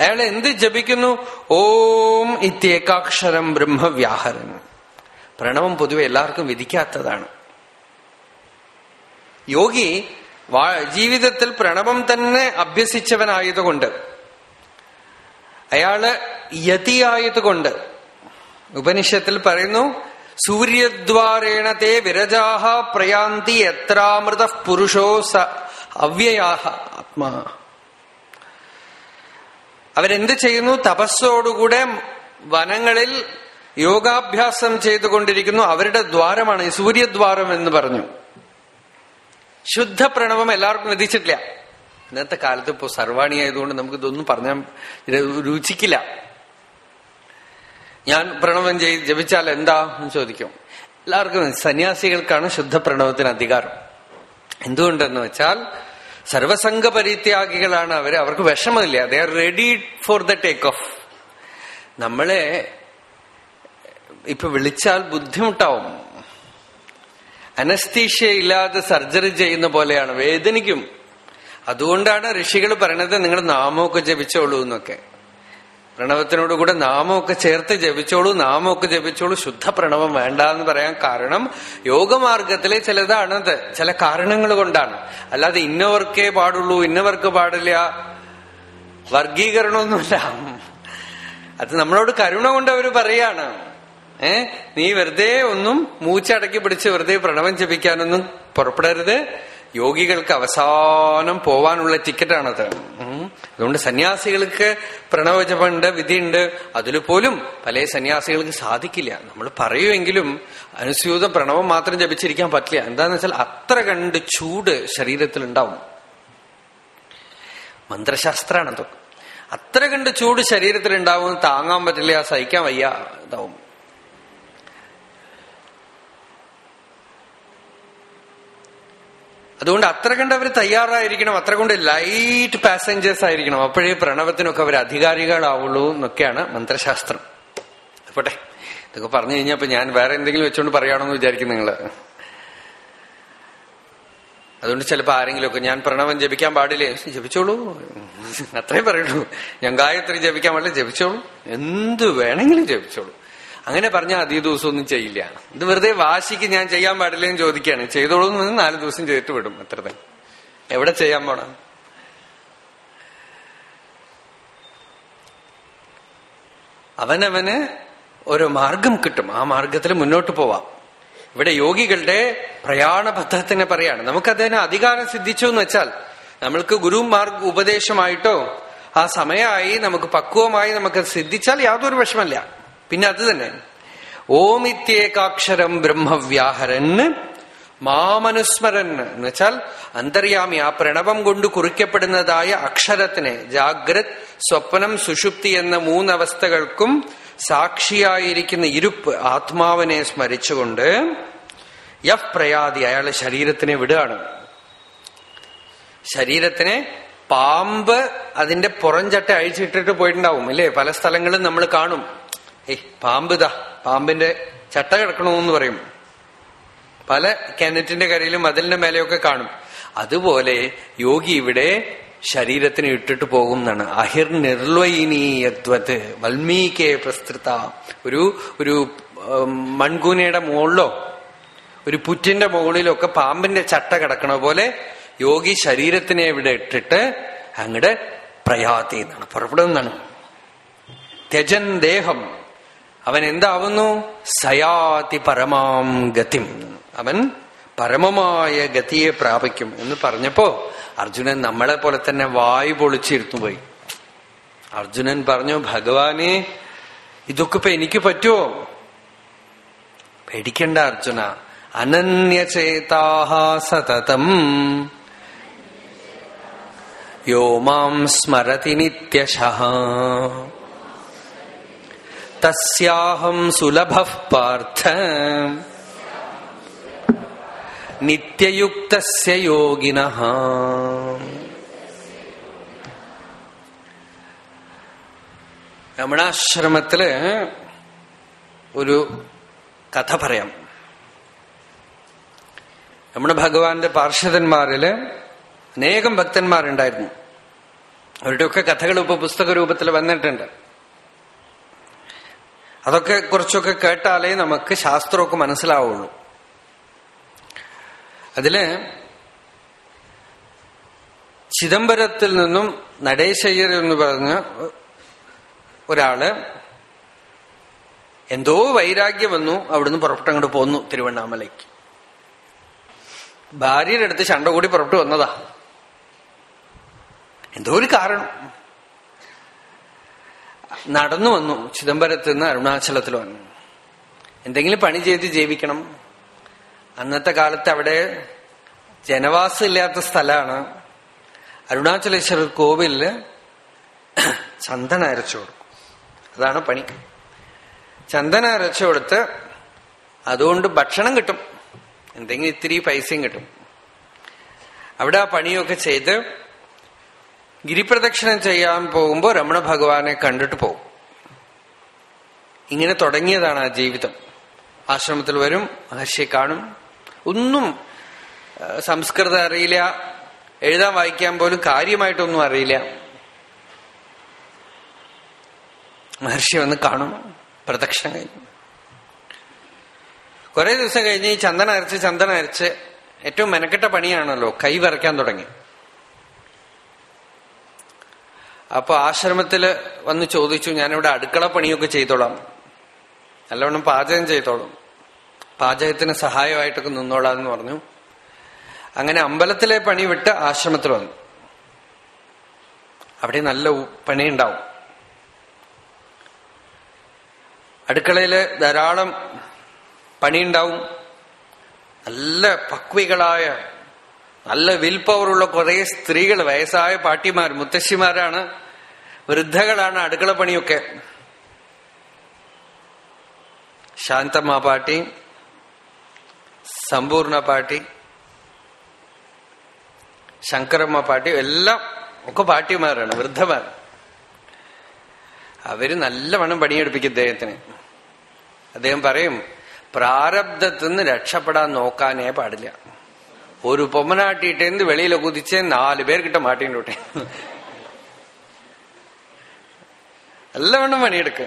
അയാൾ എന്ത് ജപിക്കുന്നു? ഓം ഇത്യേകാക്ഷരം ബ്രഹ്മവ്യാഹരൻ. പ്രണവം പൊതുവെ എല്ലാവർക്കും വിധിക്കാത്തതാണ്. യോഗി ജീവിതത്തിൽ പ്രണവം തന്നെ അഭ്യസിച്ചവനായതുകൊണ്ട് അയാൾ യതിയായതുകൊണ്ട് ഉപനിഷത്തിൽ പറയുന്നു സൂര്യദ്വാരേണ തേ വിരജാഹ പ്രയാന്തി എത്രാമൃത പുരുഷോ സ അവ്യയാഹ ആത്മാ. അവരെന്ത് ചെയ്യുന്നു? തപസ്സോടുകൂടെ വനങ്ങളിൽ യോഗാഭ്യാസം ചെയ്തുകൊണ്ടിരിക്കുന്നു. അവരുടെ ദ്വാരമാണ് ഈ സൂര്യദ്വാരം എന്ന് പറഞ്ഞു. ശുദ്ധ പ്രണവം എല്ലാവർക്കും വിധിച്ചിട്ടില്ല ഇന്നത്തെ കാലത്ത് ഇപ്പോ സർവാണി ആയതുകൊണ്ട് നമുക്ക് ഇതൊന്നും പറഞ്ഞാൽ രുചിക്കില്ല. ഞാൻ പ്രണവം ചെയ് ജപിച്ചാൽ എന്താ എന്ന് ചോദിക്കും. എല്ലാവർക്കും സന്യാസികൾക്കാണ് ശുദ്ധ പ്രണവത്തിന് അധികാരം. എന്തുകൊണ്ടെന്ന് വെച്ചാൽ സർവസംഘ പരിത്യാഗികളാണ് അവർ. അവർക്ക് വിഷമമില്ല. They are ready for the take off നമ്മളെ ഇപ്പൊ വിളിച്ചാൽ ബുദ്ധിമുട്ടാവും. അനസ്തീഷ്യ ഇല്ലാതെ സർജറി ചെയ്യുന്ന പോലെയാണ്. വേദനിക്കും. അതുകൊണ്ടാണ് ഋഷികൾ പറയണത് നിങ്ങൾ നാമമൊക്കെ ജപിച്ചോളൂ എന്നൊക്കെ. പ്രണവത്തിനോടുകൂടെ നാമമൊക്കെ ചേർത്ത് ജപിച്ചോളൂ നാമമൊക്കെ ജപിച്ചോളൂ. ശുദ്ധ പ്രണവം വേണ്ട എന്ന് പറയാൻ കാരണം യോഗമാർഗത്തിലെ ചിലതാണത് ചില കാരണങ്ങൾ കൊണ്ടാണ്. അല്ലാതെ ഇന്നവർക്കേ പാടുള്ളൂ ഇന്നവർക്ക് പാടില്ല. വർഗീകരണമൊന്നുമില്ല. അത് നമ്മളോട് കരുണ കൊണ്ട് അവർ പറയാണ്. ഏ? നീ വെറുതെ ഒന്നും മൂച്ചടക്കി പിടിച്ച് വെറുതെ പ്രണവം ജപിക്കാനൊന്നും പുറപ്പെടരുത്. യോഗികൾക്ക് അവസാനം പോവാനുള്ള ടിക്കറ്റാണത് അതുകൊണ്ട് സന്യാസികൾക്ക് പ്രണവജപമുണ്ട് വിധിയുണ്ട് അതിൽ പോലും പല സന്യാസികൾക്ക് സാധിക്കില്ല. നമ്മൾ പറയുമെങ്കിലും അനുസ്യൂത പ്രണവം മാത്രം ജപിച്ചിരിക്കാൻ പറ്റില്ല. എന്താന്ന് വെച്ചാൽ അത്ര കണ്ട് ചൂട് ശരീരത്തിൽ ഉണ്ടാവും അതൊക്കെ അത്ര കണ്ട് ചൂട് ശരീരത്തിൽ ഉണ്ടാവും താങ്ങാൻ പറ്റില്ല സഹിക്കാൻ വയ്യ ഇതാവും അതുകൊണ്ട് അത്ര കണ്ട് അവർ തയ്യാറായിരിക്കണം അത്ര കൊണ്ട് ലൈറ്റ് പാസഞ്ചേഴ്സ് ആയിരിക്കണം. അപ്പോഴേ പ്രണവത്തിനൊക്കെ അവർ അധികാരികളാവുള്ളൂ എന്നൊക്കെയാണ് മന്ത്രശാസ്ത്രം. പോട്ടെ ഇതൊക്കെ പറഞ്ഞു കഴിഞ്ഞപ്പോ ഞാൻ വേറെ എന്തെങ്കിലും വെച്ചുകൊണ്ട് പറയുകയാണെന്ന് വിചാരിക്കും നിങ്ങൾ അതുകൊണ്ട് ചിലപ്പോൾ ആരെങ്കിലുമൊക്കെ ഞാൻ പ്രണവം ജപിക്കാൻ പാടില്ലേ? ജപിച്ചോളൂ. അത്രേ പറയുള്ളൂ. ഞാൻ ഗായത്രി ജപിക്കാൻ പാടില്ല ജപിച്ചോളൂ. എന്ത് വേണമെങ്കിലും ജപിച്ചോളൂ. അങ്ങനെ പറഞ്ഞാൽ അധിക ദിവസമൊന്നും ചെയ്യില്ല. ഇത് വെറുതെ വാശിക്ക് ഞാൻ ചെയ്യാൻ പാടില്ലെന്ന് ചോദിക്കുകയാണ്. ചെയ്തോളൂ എന്ന് നാല് ദിവസം ചെയ്തിട്ട് വിടും അത്ര തന്നെ. എവിടെ ചെയ്യാൻ പോണം? അവനവന് ഒരു മാർഗം കിട്ടും. ആ മാർഗത്തിൽ മുന്നോട്ട് പോവാം. ഇവിടെ യോഗികളുടെ പ്രയാണ പദ്ധതിനെ പറയാണ്. നമുക്കതിന് അധികാരം സിദ്ധിച്ചു എന്ന് വെച്ചാൽ നമ്മൾക്ക് ഗുരു മാർഗ ഉപദേശമായിട്ടോ ആ സമയമായി നമുക്ക് പക്വമായി നമുക്ക് സിദ്ധിച്ചാൽ യാതൊരു വിഷമല്ല പിന്നെ അത് തന്നെ. ഓമിത്യേകാക്ഷരം ബ്രഹ്മവ്യാഹരന് മാമനുസ്മരൻ എന്ന് വെച്ചാൽ അന്തര്യാമി ആ പ്രണവം കൊണ്ട് കുറിക്കപ്പെടുന്നതായ അക്ഷരത്തിനെ ജാഗ്രത് സ്വപ്നം സുഷുപ്തി എന്ന മൂന്നവസ്ഥകൾക്കും സാക്ഷിയായിരിക്കുന്ന ഇരുപ്പ് ആത്മാവിനെ സ്മരിച്ചുകൊണ്ട് യഫ് പ്രയാതി അയാൾ ശരീരത്തിനെ വിടുകയാണ്. ശരീരത്തിനെ പാമ്പ് അതിന്റെ പുറംചട്ട അഴിച്ചിട്ടിട്ട് പോയിട്ടുണ്ടാവും അല്ലേ പല സ്ഥലങ്ങളും നമ്മൾ കാണും. ഏയ് പാമ്പ് ഇതാ പാമ്പിന്റെ ചട്ട കിടക്കണമെന്ന് പറയും. പല കിണറ്റിന്റെ കരയിലും മതിലിന്റെ മേലെയൊക്കെ കാണും. അതുപോലെ യോഗി ഇവിടെ ശരീരത്തിന് ഇട്ടിട്ട് പോകും എന്നാണ് അഹിർ നിർവൈനീയത്വത്ത് വൽമീകെ പ്രസ്തൃത. ഒരു ഒരു മൺകൂനയുടെ മുകളിലോ ഒരു പുറ്റിന്റെ മുകളിലൊക്കെ പാമ്പിന്റെ ചട്ട കിടക്കണ പോലെ യോഗി ശരീരത്തിനെ ഇവിടെ ഇട്ടിട്ട് അങ്ങടെ പ്രയാതി എന്നാണ് പുറപ്പെടുന്നതാണ്. ത്യജൻ ദേഹം. അവൻ എന്താവുന്നു? സയാതി പരമാം ഗതിം. അവൻ പരമമായ ഗതിയെ പ്രാപിക്കും എന്ന് പറഞ്ഞപ്പോ അർജുനൻ നമ്മളെ പോലെ തന്നെ വായു പൊളിച്ചിരുന്നു പോയി. അർജുനൻ പറഞ്ഞു ഭഗവാനെ ഇതൊക്കെ ഇപ്പൊ എനിക്ക് പറ്റുമോ പേടിക്കണ്ട അർജുന. അനന്യചേതാഹ സതതം. യോ മാം സ്മരതി നിത്യശഃ. തസ്യാഹം സുലഭ പാർത്ഥ നിത്യയുക്തസ്യ യോഗിനഃ രമണാശ്രമത്തിൽ ഒരു കഥ പറയാം. നമ്മുടെ ഭഗവാന്റെ പാർഷദന്മാരിൽ അനേകം ഭക്തന്മാരുണ്ടായിരുന്നു. അവരുടെയൊക്കെ കഥകൾ ഇപ്പൊ പുസ്തക രൂപത്തിൽ വന്നിട്ടുണ്ട്. അതൊക്കെ കുറച്ചൊക്കെ കേട്ടാലേ നമുക്ക് ശാസ്ത്രമൊക്കെ മനസ്സിലാവുള്ളൂ. അതിൽ ചിദംബരത്തിൽ നിന്നും നടേശയ്യർ എന്ന് പറഞ്ഞ ഒരാൾ എന്തോ വൈരാഗ്യം വന്നു അവിടുന്ന് പുറപ്പെട്ടങ്ങോട്ട് പോന്നു തിരുവണ്ണാമലയ്ക്ക്. ഭാര്യയുടെ അടുത്ത് ചണ്ട കൂടി പുറപ്പെട്ടു വന്നതാ. എന്തോ ഒരു കാരണം. നടന്നു വന്നു. ചിദംബരത്ത് നിന്ന് അരുണാചലത്തിൽ വന്നു. എന്തെങ്കിലും പണി ചെയ്ത് ജീവിക്കണം. അന്നത്തെ കാലത്ത് അവിടെ ജനവാസം ഇല്ലാത്ത സ്ഥലമാണ്. അരുണാചലേശ്വരർ കോവിലിൽ ചന്ദന അരച്ചു കൊടുക്കും. അതാണ് പണി. ചന്ദന അരച്ചു കൊടുത്ത് അതുകൊണ്ട് ഭക്ഷണം കിട്ടും. എന്തെങ്കിലും ഇത്തിരി പൈസയും കിട്ടും. അവിടെ ആ പണിയൊക്കെ ചെയ്ത് ഗിരിപ്രദക്ഷിണം ചെയ്യാൻ പോകുമ്പോൾ രമണ ഭഗവാനെ കണ്ടിട്ട് പോകും. ഇങ്ങനെ തുടങ്ങിയതാണ് ആ ജീവിതം. ആശ്രമത്തിൽ വരും മഹർഷിയെ കാണും. ഒന്നും സംസ്കൃതം അറിയില്ല. എഴുതാൻ വായിക്കാൻ പോലും കാര്യമായിട്ടൊന്നും അറിയില്ല. മഹർഷി വന്ന് കാണും പ്രദക്ഷിണം കഴിഞ്ഞു. കുറെ ദിവസം കഴിഞ്ഞ് ഈ ചന്ദന അരച്ച് ചന്ദന അരച്ച് ഏറ്റവും മെനക്കെട്ട പണിയാണല്ലോ കൈ വരയ്ക്കാൻ തുടങ്ങി. അപ്പൊ ആശ്രമത്തിൽ വന്ന് ചോദിച്ചു ഞാനിവിടെ അടുക്കള പണിയൊക്കെ ചെയ്തോളാം. നല്ലവണ്ണം പാചകം ചെയ്തോളും. പാചകത്തിന് സഹായമായിട്ടൊക്കെ നിന്നോളാം എന്ന് പറഞ്ഞു. അങ്ങനെ അമ്പലത്തിലെ പണി വിട്ട് ആശ്രമത്തിൽ വന്നു. അവിടെ നല്ല പണി പണിയുണ്ടാവും. അടുക്കളയിൽ ധാരാളം പണിയുണ്ടാവും. നല്ല പക്വികളായ നല്ല വിൽ പവറുള്ള കുറെ സ്ത്രീകൾ വയസ്സായ പാട്ടിമാർ മുത്തശ്ശിമാരാണ് വൃദ്ധകളാണ് അടുക്കള പണിയൊക്കെ. ശാന്തമ്മ പാട്ടി സമ്പൂർണ പാട്ടി ശങ്കരമ്മ പാട്ടി എല്ലാം ഒക്കെ പാട്ടിമാരാണ് വൃദ്ധമാർ. അവർ നല്ലവണ്ണം പണിയെടുപ്പിക്കും അദ്ദേഹത്തിന് അദ്ദേഹം പറയും പ്രാരബ്ധത്തിൽ നിന്ന് രക്ഷപ്പെടാൻ നോക്കാനേ പാടില്ല. ഒരു குதிச்சேன் நாலு பேர்கிட்ட നാല് விட்டேன் മാട്ടിണ്ടോട്ടെ നല്ലവണ്ണം പണിയെടുക്കുക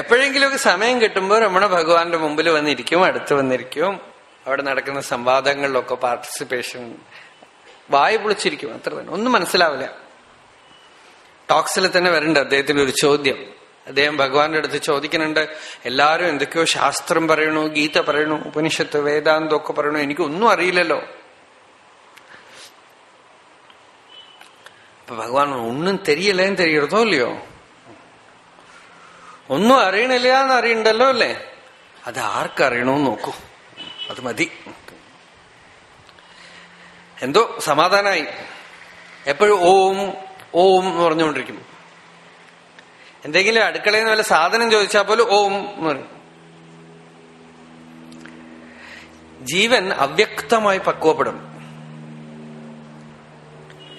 എപ്പോഴെങ്കിലുമൊക്കെ സമയം കിട്ടുമ്പോൾ രമണ ഭഗവാന്റെ മുമ്പിൽ വന്നിരിക്കും അടുത്ത് വന്നിരിക്കും. അവിടെ നടക്കുന്ന സംവാദങ്ങളിലൊക്കെ പാർട്ടിസിപ്പേഷൻ വായ പൊളിച്ചിരിക്കും അത്ര തന്നെ ഒന്നും മനസ്സിലാവില്ല. ടോക്സിൽ തന്നെ വരുന്നുണ്ട് അദ്ദേഹത്തിന് ഒരു ചോദ്യം. അദ്ദേഹം ഭഗവാന്റെ അടുത്ത് ചോദിക്കുന്നുണ്ട് എല്ലാവരും എന്തൊക്കെയോ ശാസ്ത്രം പറയണു ഗീത പറയണു ഉപനിഷത്ത് വേദാന്തം ഒക്കെ പറയണു എനിക്കൊന്നും അറിയില്ലല്ലോ. അപ്പൊ ഭഗവാൻ ഒന്നും തെരിയല്ലേന്ന് തെരിയടത്തോ ഇല്ലയോ? ഒന്നും അറിയണില്ല എന്ന് അറിയണ്ടല്ലോ അല്ലേ? അത് ആർക്കറിയണമെന്ന് നോക്കൂ. അത് മതി. എന്തോ സമാധാനായി. എപ്പോഴും ഓം ഓം എന്ന് പറഞ്ഞുകൊണ്ടിരിക്കും എന്തെങ്കിലും അടുക്കളയിൽ നിന്ന് വല്ല സാധനം ചോദിച്ചാൽ പോലും ഓം എന്ന് പറയും. ജീവൻ അവ്യക്തമായി പക്വപ്പെടും.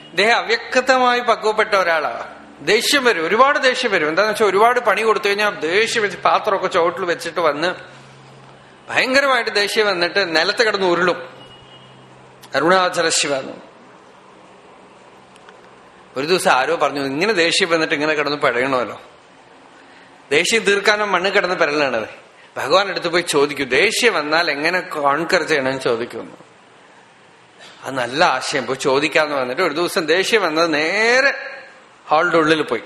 ഇദ്ദേഹം അവ്യക്തമായി പക്വപ്പെട്ട ഒരാളാ. ദേഷ്യം വരും ഒരുപാട് ദേഷ്യം വരും. എന്താന്ന് വെച്ചാൽ ഒരുപാട് പണി കൊടുത്തു കഴിഞ്ഞാൽ ദേഷ്യം വെച്ച് പാത്രമൊക്കെ ചോട്ടിൽ വെച്ചിട്ട് വന്ന് ഭയങ്കരമായിട്ട് ദേഷ്യം വന്നിട്ട് നിലത്ത് കിടന്ന് ഉരുളും. അരുണാചല ശിവ ഒരു ദിവസം ആരോ പറഞ്ഞു ഇങ്ങനെ ദേഷ്യം വന്നിട്ട് ഇങ്ങനെ കിടന്ന് പഴയണമല്ലോ ദേഷ്യം തീർക്കാനും മണ്ണ് കിടന്ന് പെരലാണത് ഭഗവാൻ എടുത്തു പോയി ചോദിക്കും ദേഷ്യം വന്നാൽ എങ്ങനെ കോൺകർ ചെയ്യണമെന്ന് ചോദിക്കുന്നു അത് നല്ല ആശയം. പോയി ചോദിക്കാന്ന് പറഞ്ഞിട്ട് ഒരു ദിവസം ദേഷ്യം വന്നത് നേരെ ഹാളിന്റെ ഉള്ളിൽ പോയി.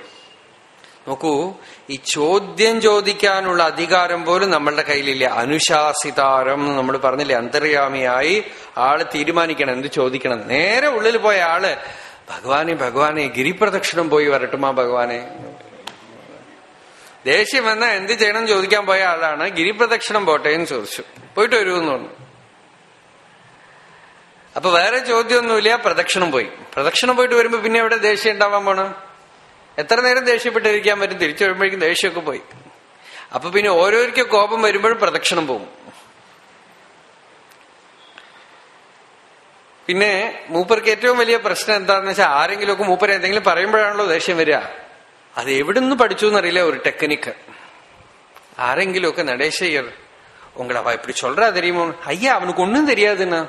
നോക്കൂ ഈ ചോദ്യം ചോദിക്കാനുള്ള അധികാരം പോലും നമ്മളുടെ കയ്യിലില്ല. അനുശാസിതാരം നമ്മൾ പറഞ്ഞില്ലേ അന്തര്യാമിയായി ആൾ തീരുമാനിക്കണം എന്ത് ചോദിക്കണം. നേരെ ഉള്ളിൽ പോയ ആൾ ഭഗവാനെ ഭഗവാനെ ഗിരിപ്രദക്ഷിണം പോയി വരട്ടുമാ ഭഗവാനെ. ദേഷ്യം വന്നാൽ എന്ത് ചെയ്യണം ചോദിക്കാൻ പോയ ആളാണ് ഗിരിപ്രദക്ഷിണം പോട്ടെ എന്ന് ചോദിച്ചു. പോയിട്ട് വരുമെന്ന് പറഞ്ഞു. അപ്പൊ വേറെ ചോദ്യമൊന്നുമില്ല പ്രദക്ഷിണം പോയി. പ്രദക്ഷിണം പോയിട്ട് വരുമ്പോ പിന്നെ എവിടെ ദേഷ്യം ഉണ്ടാവാൻ പോണ്? എത്ര നേരം ദേഷ്യപ്പെട്ടിരിക്കാൻ പറ്റും? തിരിച്ചു വരുമ്പോഴേക്കും ദേഷ്യമൊക്കെ പോയി. അപ്പൊ പിന്നെ ഓരോരിക്കും കോപം വരുമ്പോഴും പ്രദക്ഷിണം പോകും. പിന്നെ മൂപ്പർക്ക് ഏറ്റവും വലിയ പ്രശ്നം എന്താണെന്ന് വെച്ചാൽ ആരെങ്കിലുമൊക്കെ മൂപ്പർ എന്തെങ്കിലും പറയുമ്പോഴാണല്ലോ ദേഷ്യം വരിക. അത് എവിടുന്ന് പഠിച്ചു എന്നറിയില്ല ഒരു ടെക്നിക്ക് ആരെങ്കിലുമൊക്കെ നടേശയ്യർ உங்களை அவ இப்படி சொல்றா தெரியுமோ ஐயா அவனுக்கு ஒன்னுം தெரியாதுன்னா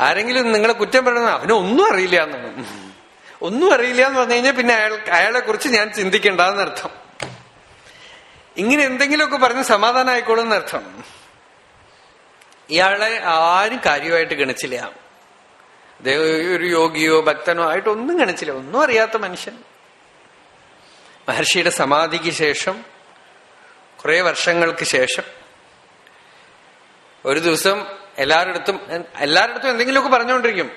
ആരെങ്കിലും നിങ്ങളെ കുറ്റം പറയുന്നത് അവന് ഒന്നും അറിയില്ല എന്നാണ് ഒന്നും അറിയില്ല എന്ന് പറഞ്ഞു കഴിഞ്ഞാൽ പിന്നെ അയാൾ അയാളെ കുറിച്ച് ഞാൻ ചിന്തിക്കണ്ടെന്നർത്ഥം ഇങ്ങനെ എന്തെങ്കിലുമൊക്കെ പറഞ്ഞ് സമാധാനം ആയിക്കോളും എന്നർത്ഥം ഇയാളെ ആരും കാര്യമായിട്ട് ഗണിച്ചില്ല അദ്ദേഹം ഒരു യോഗിയോ ഭക്തനോ ആയിട്ട് ഒന്നും ഗണിച്ചില്ല ഒന്നും അറിയാത്ത മനുഷ്യൻ മഹർഷിയുടെ സമാധിക്ക് ശേഷം കുറെ വർഷങ്ങൾക്ക് ശേഷം ഒരു ദിവസം എല്ലാവരുടെ എല്ലാവരുടെ എന്തെങ്കിലുമൊക്കെ പറഞ്ഞുകൊണ്ടിരിക്കും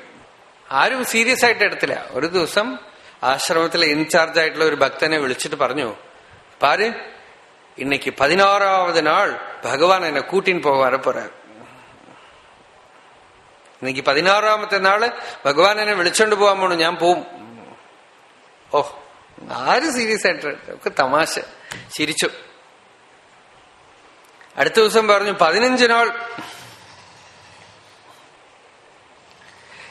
ആരും സീരിയസ് ആയിട്ട് എടുത്തില്ല ഒരു ദിവസം ആശ്രമത്തിലെ ഇൻചാർജ് ആയിട്ടുള്ള ഒരു ഭക്തനെ വിളിച്ചിട്ട് പറഞ്ഞു പാര് இன்னைக்கு பதினாறாவது நாள் பகவான் என்னை கூட்டின்னு போக வரப்போறார் എനിക്ക് പതിനാറാമത്തെ നാൾ ഭഗവാൻ എന്നെ വിളിച്ചോണ്ട് പോകാൻ പോണു. ഞാൻ പോവും. ഓഹ് ആര് സീരിയസ് ആയിട്ട്? ഒക്കെ തമാശ. ചിരിച്ചു. അടുത്ത ദിവസം പറഞ്ഞു പതിനഞ്ചിനാൾ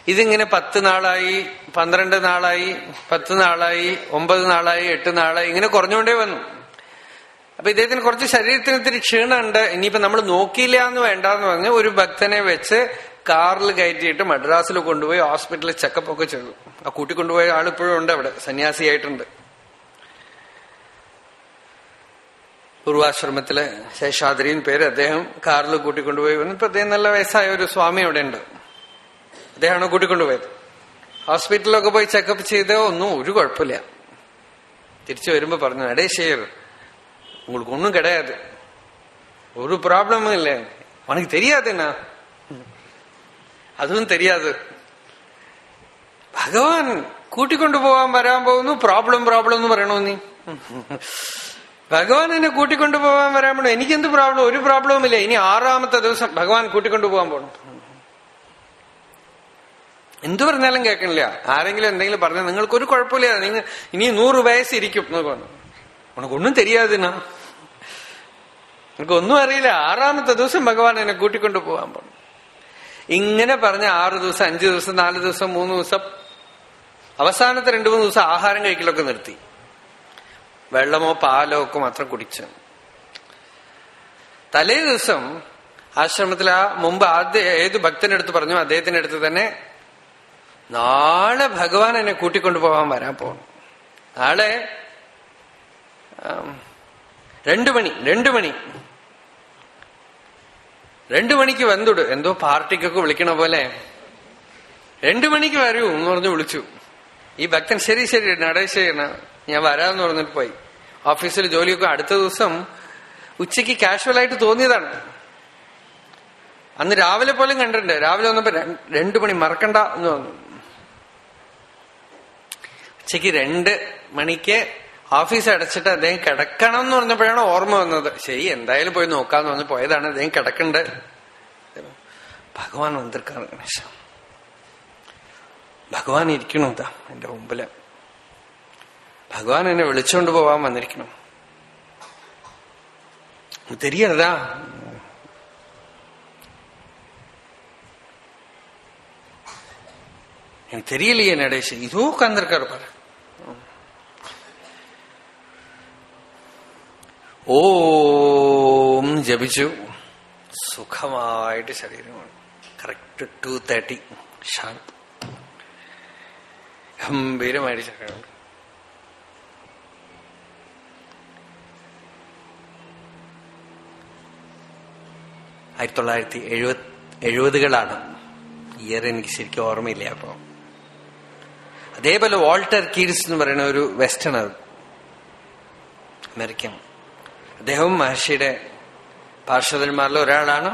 ഇതിങ്ങനെ പത്ത് നാളായി പന്ത്രണ്ട് നാളായി പത്ത് നാളായി ഒമ്പത് നാളായി എട്ട് നാളായി ഇങ്ങനെ കുറഞ്ഞുകൊണ്ടേ വന്നു. അപ്പൊ ഇദ്ദേഹത്തിന് കുറച്ച് ശരീരത്തിന് ഇത്തിരി ക്ഷീണമുണ്ട്. ഇനിയിപ്പോ നമ്മൾ നോക്കിയില്ല എന്ന് വേണ്ടെന്ന് പറഞ്ഞ് ഒരു ഭക്തനെ വെച്ച് കാറിൽ കയറ്റിയിട്ട് മദ്രാസിൽ കൊണ്ടുപോയി ഹോസ്പിറ്റലിൽ ചെക്കപ്പ് ഒക്കെ ചെയ്തു ആ കൂട്ടിക്കൊണ്ടുപോയ ആൾ ഇപ്പോഴും ഉണ്ട് അവിടെ സന്യാസിയായിട്ടുണ്ട് പൂർവാശ്രമത്തിലെ ശേഷാദ്രിൻ പേര് അദ്ദേഹം കാറിൽ കൂട്ടിക്കൊണ്ടുപോയി ഇപ്പൊ അദ്ദേഹം നല്ല വയസ്സായ ഒരു സ്വാമി അവിടെ ഉണ്ട് അദ്ദേഹമാണ് കൂട്ടിക്കൊണ്ടുപോയത് ഹോസ്പിറ്റലിലൊക്കെ പോയി ചെക്കപ്പ് ചെയ്ത് ഒന്നും ഒരു കുഴപ്പമില്ല തിരിച്ചു വരുമ്പോ പറഞ്ഞു അടേ ഷെയർ உங்களுக்கு ஒன்றும் கிடையாது ஒரு ப்ராப்ளமும் இல்லை உனக்கு தெரியாதுண்ணா അതും தெரியாது ഭഗവാൻ കൂട്ടിക്കൊണ്ടുപോവാൻ വരാൻ പോകുന്നു പ്രോബ്ലം പ്രോബ്ലം എന്ന് പറയണോ നീ ഭഗവാൻ എന്നെ കൂട്ടിക്കൊണ്ടുപോകാൻ വരാൻ പോണു എനിക്കെന്ത് പ്രോബ്ലം ഒരു പ്രോബ്ലവും ഇല്ല ഇനി ആറാമത്തെ ദിവസം ഭഗവാൻ കൂട്ടിക്കൊണ്ടുപോകാൻ പോകണം എന്തു പറഞ്ഞാലും കേൾക്കണില്ല ആരെങ്കിലും എന്തെങ്കിലും പറഞ്ഞാൽ നിങ്ങൾക്ക് ഒരു കുഴപ്പമില്ല നിങ്ങൾ ഇനി നൂറ് വയസ്സിരിക്കും എന്ന് പറഞ്ഞു ഉനക്കൊന്നും தெரியாதுண்ணா എനിക്ക് ഒന്നും അറിയില്ല ആറാമത്തെ ദിവസം ഭഗവാൻ എന്നെ കൂട്ടിക്കൊണ്ടു പോകാൻ പോകണം ഇങ്ങനെ പറഞ്ഞ ആറു ദിവസം അഞ്ചു ദിവസം നാല് ദിവസം മൂന്ന് ദിവസം അവസാനത്തെ രണ്ടു മൂന്ന് ദിവസം ആഹാരം കഴിക്കലൊക്കെ നിർത്തി. വെള്ളമോ പാലോ ഒക്കെ മാത്രം കുടിച്ചു. തലേ ദിവസം ആശ്രമത്തിൽ ആ മുമ്പ് ആദ്യ ഏത് ഭക്തനെടുത്ത് പറഞ്ഞു അദ്ദേഹത്തിന്റെ അടുത്ത് തന്നെ നാളെ ഭഗവാൻ എന്നെ കൂട്ടിക്കൊണ്ടു പോകാൻ വരാൻ പോകണം നാളെ രണ്ടു മണി രണ്ടു മണി രണ്ടു മണിക്ക് വന്നിടും. എന്തോ പാർട്ടിക്കൊക്കെ വിളിക്കണ പോലെ. രണ്ടു മണിക്ക് വരൂ എന്ന് പറഞ്ഞ് വിളിച്ചു. ഈ ഭക്തൻ ശരി ശരി നടേശന ഞാൻ വരാന്ന് പറഞ്ഞിട്ട് പോയി. ഓഫീസിൽ ജോലിയൊക്കെ അടുത്ത ദിവസം ഉച്ചയ്ക്ക് കാഷ്വലായിട്ട് തോന്നിയതാണ്. അന്ന് രാവിലെ പോലും കണ്ടിട്ടുണ്ട്. രാവിലെ വന്നപ്പോ രണ്ടു മണി മറക്കണ്ട എന്ന് പറഞ്ഞു. ഉച്ചയ്ക്ക് രണ്ട് മണിക്ക് ഓഫീസ് അടച്ചിട്ട് അദ്ദേഹം കിടക്കണം എന്ന് പറഞ്ഞപ്പോഴാണ് ഓർമ്മ വന്നത്. ശരി എന്തായാലും പോയി നോക്കാന്ന് പറഞ്ഞ് പോയതാണ്. അദ്ദേഹം കിടക്കണ്ട്. ഭഗവാൻ വന്നിരിക്കാണ് ഗണേശ ഭഗവാൻ ഇരിക്കണതാ എന്റെ മുമ്പിൽ. ഭഗവാൻ എന്നെ വിളിച്ചുകൊണ്ട് പോവാൻ വന്നിരിക്കണം. തെരിയറതാ எனக்கு தெரியலையே நடேஷ் இதுவும் உட்கார்ந்துருக்காரு ഓം ജപിച്ചു. സുഖമായിട്ട് ശരീരമാണ് കറക്റ്റ് ടു തേർട്ടി ശാന്ത്. ഗംഭീരമായിട്ട് ശരീരം ആയിരത്തി തൊള്ളായിരത്തി എഴുപത് എഴുപതുകളാണ്. ഇയർ എനിക്ക് ശരിക്കും ഓർമ്മയില്ല അപ്പോ. അതേപോലെ വാൾട്ടർ കീഴ്സ് എന്ന് പറയുന്ന ഒരു വെസ്റ്റേൺ അത് അമേരിക്കൻ. അദ്ദേഹവും മഹർഷിയുടെ പാർശ്വതന്മാരിൽ ഒരാളാണ്.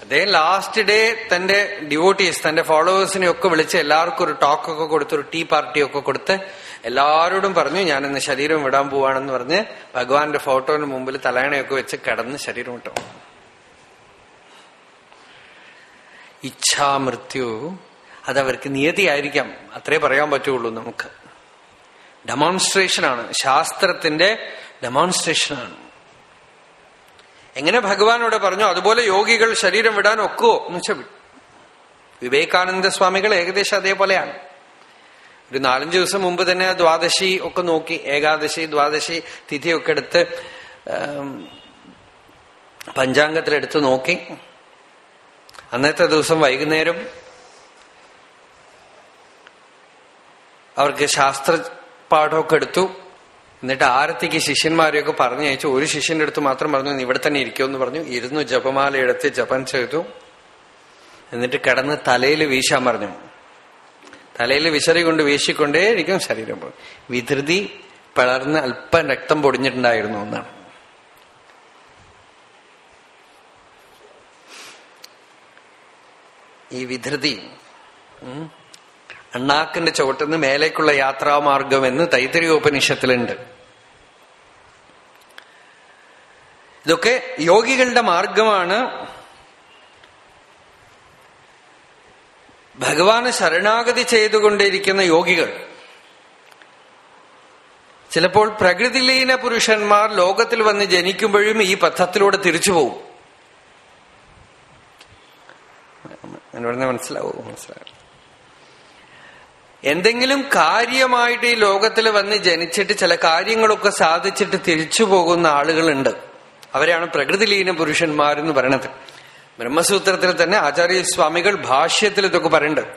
അദ്ദേഹം ലാസ്റ്റ് ഡേ തന്റെ ഡ്യൂട്ടീസ് തന്റെ ഫോളോവേഴ്സിനെ ഒക്കെ വിളിച്ച് എല്ലാവർക്കും ഒരു ടോക്കൊക്കെ കൊടുത്ത് ഒരു ടീ പാർട്ടി ഒക്കെ കൊടുത്ത് എല്ലാവരോടും പറഞ്ഞു ഞാൻ ഇന്ന് ശരീരം വിടാൻ പോവാണെന്ന് പറഞ്ഞ് ഭഗവാന്റെ ഫോട്ടോന് മുമ്പിൽ തലയണയൊക്കെ വെച്ച് കിടന്ന് ശരീരം വിട്ടു ഇച്ഛാമൃത്യു അതവർക്ക് നിയതിയായിരിക്കാം. അത്രേ പറയാൻ പറ്റുള്ളൂ നമുക്ക്. ഡെമോൺസ്ട്രേഷനാണ് ശാസ്ത്രത്തിന്റെ ഡെമോൺസ്ട്രേഷനാണ് എങ്ങനെ ഭഗവാനോട് പറഞ്ഞു അതുപോലെ യോഗികൾ ശരീരം വിടാൻ ഒക്കുവോ? എന്ന് വെച്ചാൽ വിവേകാനന്ദ സ്വാമികൾ ഏകദേശം അതേപോലെയാണ്. ഒരു നാലഞ്ചു ദിവസം മുമ്പ് തന്നെ ദ്വാദശി ഒക്കെ നോക്കി ഏകാദശി ദ്വാദശി തിഥിയൊക്കെ എടുത്ത് പഞ്ചാംഗത്തിലെടുത്ത് നോക്കി. അന്നത്തെ ദിവസം വൈകുന്നേരം അവർക്ക് ശാസ്ത്ര പാഠമൊക്കെ എടുത്തു. എന്നിട്ട് ആരത്തിക്ക് ശിഷ്യന്മാരെയൊക്കെ പറഞ്ഞു അയച്ചു. ഒരു ശിഷ്യന്റെ അടുത്ത് മാത്രം പറഞ്ഞു "നീ ഇവിടെ തന്നെ ഇരിക്കുമെന്ന് പറഞ്ഞു. ഇരുന്നു ജപമാല എടുത്ത് ജപം ചെയ്തു. എന്നിട്ട് കിടന്ന് തലയിൽ വീശാൻ പറഞ്ഞു. തലയിൽ വിശറി കൊണ്ട് വീശിക്കൊണ്ടേ ഇരിക്കും ശരീരം പോകും വിധൃതി പിളർന്ന് അല്പം രക്തം പൊടിഞ്ഞിട്ടുണ്ടായിരുന്നു എന്നാണ്. ഈ വിധൃതി അണ്ണാക്കിന്റെ ചുവട്ടുനിന്ന് മേലേക്കുള്ള യാത്രാമാർഗം എന്ന് തൈത്തരികോപനിഷത്തിലുണ്ട് ഇതൊക്കെ യോഗികളുടെ മാർഗമാണ്. ഭഗവാന് ശരണാഗതി ചെയ്തുകൊണ്ടിരിക്കുന്ന യോഗികൾ. ചിലപ്പോൾ പ്രകൃതിലീന പുരുഷന്മാർ ലോകത്തിൽ വന്ന് ജനിക്കുമ്പോഴും ഈ പഥത്തിലൂടെ തിരിച്ചു പോകും മനസ്സിലാവൂ? മനസ്സിലാവും എന്തെങ്കിലും കാര്യമായിട്ട് ഈ ലോകത്തിൽ വന്ന് ജനിച്ചിട്ട് ചില കാര്യങ്ങളൊക്കെ സാധിച്ചിട്ട് തിരിച്ചു പോകുന്ന ആളുകളുണ്ട്. അവരെയാണ് പ്രകൃതിലീന പുരുഷന്മാരെന്ന് പറയണത്. ബ്രഹ്മസൂത്രത്തിൽ തന്നെ ആചാര്യസ്വാമികൾ ഭാഷ്യത്തിൽ ഇതൊക്കെ പറയുന്നുണ്ട്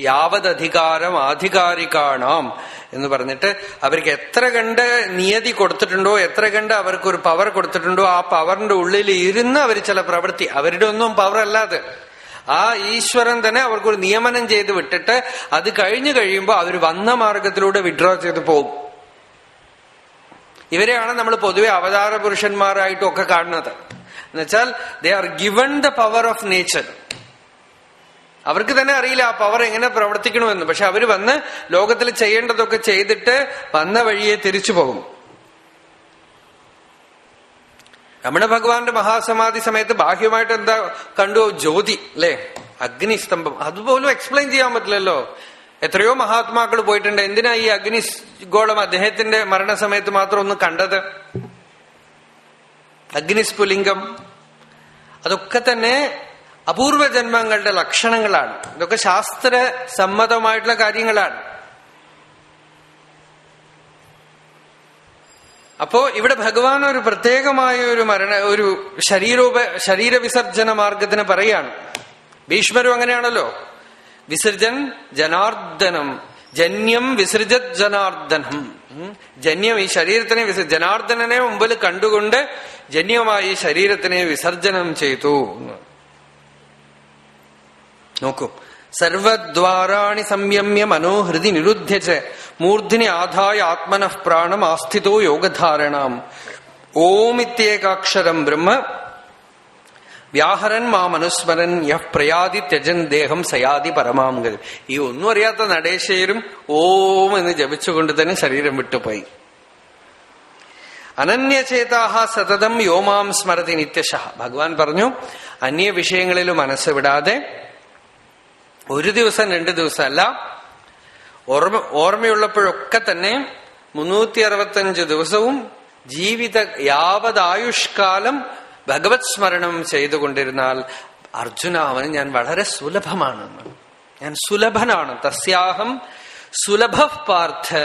യാവതധികാരം ആധികാരികാണാം എന്ന് പറഞ്ഞിട്ട് അവർക്ക് എത്ര കണ്ട് നിയതി കൊടുത്തിട്ടുണ്ടോ എത്ര കണ്ട് അവർക്ക് ഒരു പവർ കൊടുത്തിട്ടുണ്ടോ ആ പവറിന്റെ ഉള്ളിൽ ഇരുന്ന് അവർ ചില പ്രവൃത്തി. അവരുടെ ഒന്നും പവർ അല്ലാതെ. ആ ഈശ്വരൻ തന്നെ അവർക്കൊരു നിയമനം ചെയ്ത് വിട്ടിട്ട് അത് കഴിഞ്ഞു കഴിയുമ്പോൾ അവർ വന്ന മാർഗത്തിലൂടെ വിഡ്രോ ചെയ്ത് പോകും. ഇവരെയാണ് നമ്മൾ പൊതുവെ അവതാര പുരുഷന്മാരായിട്ടും ഒക്കെ കാണുന്നത്. എന്നുവെച്ചാൽ they are given the power of nature അവർക്ക് തന്നെ അറിയില്ല ആ പവർ എങ്ങനെ പ്രവർത്തിക്കണമെന്ന്. പക്ഷെ അവർ വന്ന് ലോകത്തിൽ ചെയ്യേണ്ടതൊക്കെ ചെയ്തിട്ട് വന്ന വഴിയെ തിരിച്ചു പോകും. രമണ ഭഗവാന്റെ മഹാസമാധി സമയത്ത് ബാഹ്യമായിട്ട് എന്താ കണ്ടു? ജ്യോതി അല്ലെ? അഗ്നിസ്തംഭം. അതുപോലും എക്സ്പ്ലെയിൻ ചെയ്യാൻ പറ്റില്ലല്ലോ. എത്രയോ മഹാത്മാക്കൾ പോയിട്ടുണ്ട്. എന്തിനാ ഈ അഗ്നി ഗോളം അദ്ദേഹത്തിന്റെ മരണസമയത്ത് മാത്രം ഒന്ന് കണ്ടത്? അഗ്നിസ്ഫുലിംഗം. അതൊക്കെ തന്നെ അപൂർവ ജന്മങ്ങളുടെ ലക്ഷണങ്ങളാണ്. ഇതൊക്കെ ശാസ്ത്ര സമ്മതമായിട്ടുള്ള കാര്യങ്ങളാണ്. അപ്പോ ഇവിടെ ഭഗവാൻ ഒരു പ്രത്യേകമായ ഒരു മരണ ഒരു ശരീരോപ ശരീരവിസർജന മാർഗത്തിന് പറയാണ്. ഭീഷ്മരും അങ്ങനെയാണല്ലോ. വിസർജൻ ജനാർദ്ദനം ജന്യം വിസൃജത് ജനാർദ്ദനം. ജന്യം ഈ ശരീരത്തിനെ വിസ ജനാർദ്ദനെ മുമ്പിൽ കണ്ടുകൊണ്ട് ജന്യമായി ശരീരത്തിനെ വിസർജനം ചെയ്തു. നോക്കൂ. സർവദ്വാരാണി സംയമ്യ മനോഹൃതി നിരുദ്ധ്യ മൂർധിനി ആധായ ആത്മനഃ പ്രാണം ആസ്ഥിതോ യോഗധാരണാം. ഓമിത്യേകാക്ഷരം ബ്രഹ്മ. വ്യാഹരൻ മാം അനുസ്മരൻ യഹ് പ്രയാതി ത്യജൻ ദേഹം സയാതി പരമാം ഗതി. ഈ ഒന്നും അറിയാത്ത നടേശയരും ഓം എന്ന് ജപിച്ചുകൊണ്ട് തന്നെ ശരീരം വിട്ടുപോയി. അനന്യചേതാഹ സതതം യോമാം സ്മരതി നിത്യശ. ഭഗവാൻ പറഞ്ഞു അന്യ വിഷയങ്ങളിൽ മനസ്സ് വിടാതെ ഒരു ദിവസം രണ്ട് ദിവസം അല്ല ഓർമ്മ ഓർമ്മയുള്ളപ്പോഴൊക്കെ തന്നെ മുന്നൂറ്റി അറുപത്തഞ്ച് ദിവസവും ജീവിത യാവതായുഷ്കാലം ഭഗവത് സ്മരണം ചെയ്തുകൊണ്ടിരുന്നാൽ അർജുന അവന് ഞാൻ വളരെ സുലഭമാണെന്ന് ഞാൻ സുലഭനാണ്. തസ്യാഹം സുലഭ പാർത്ഥ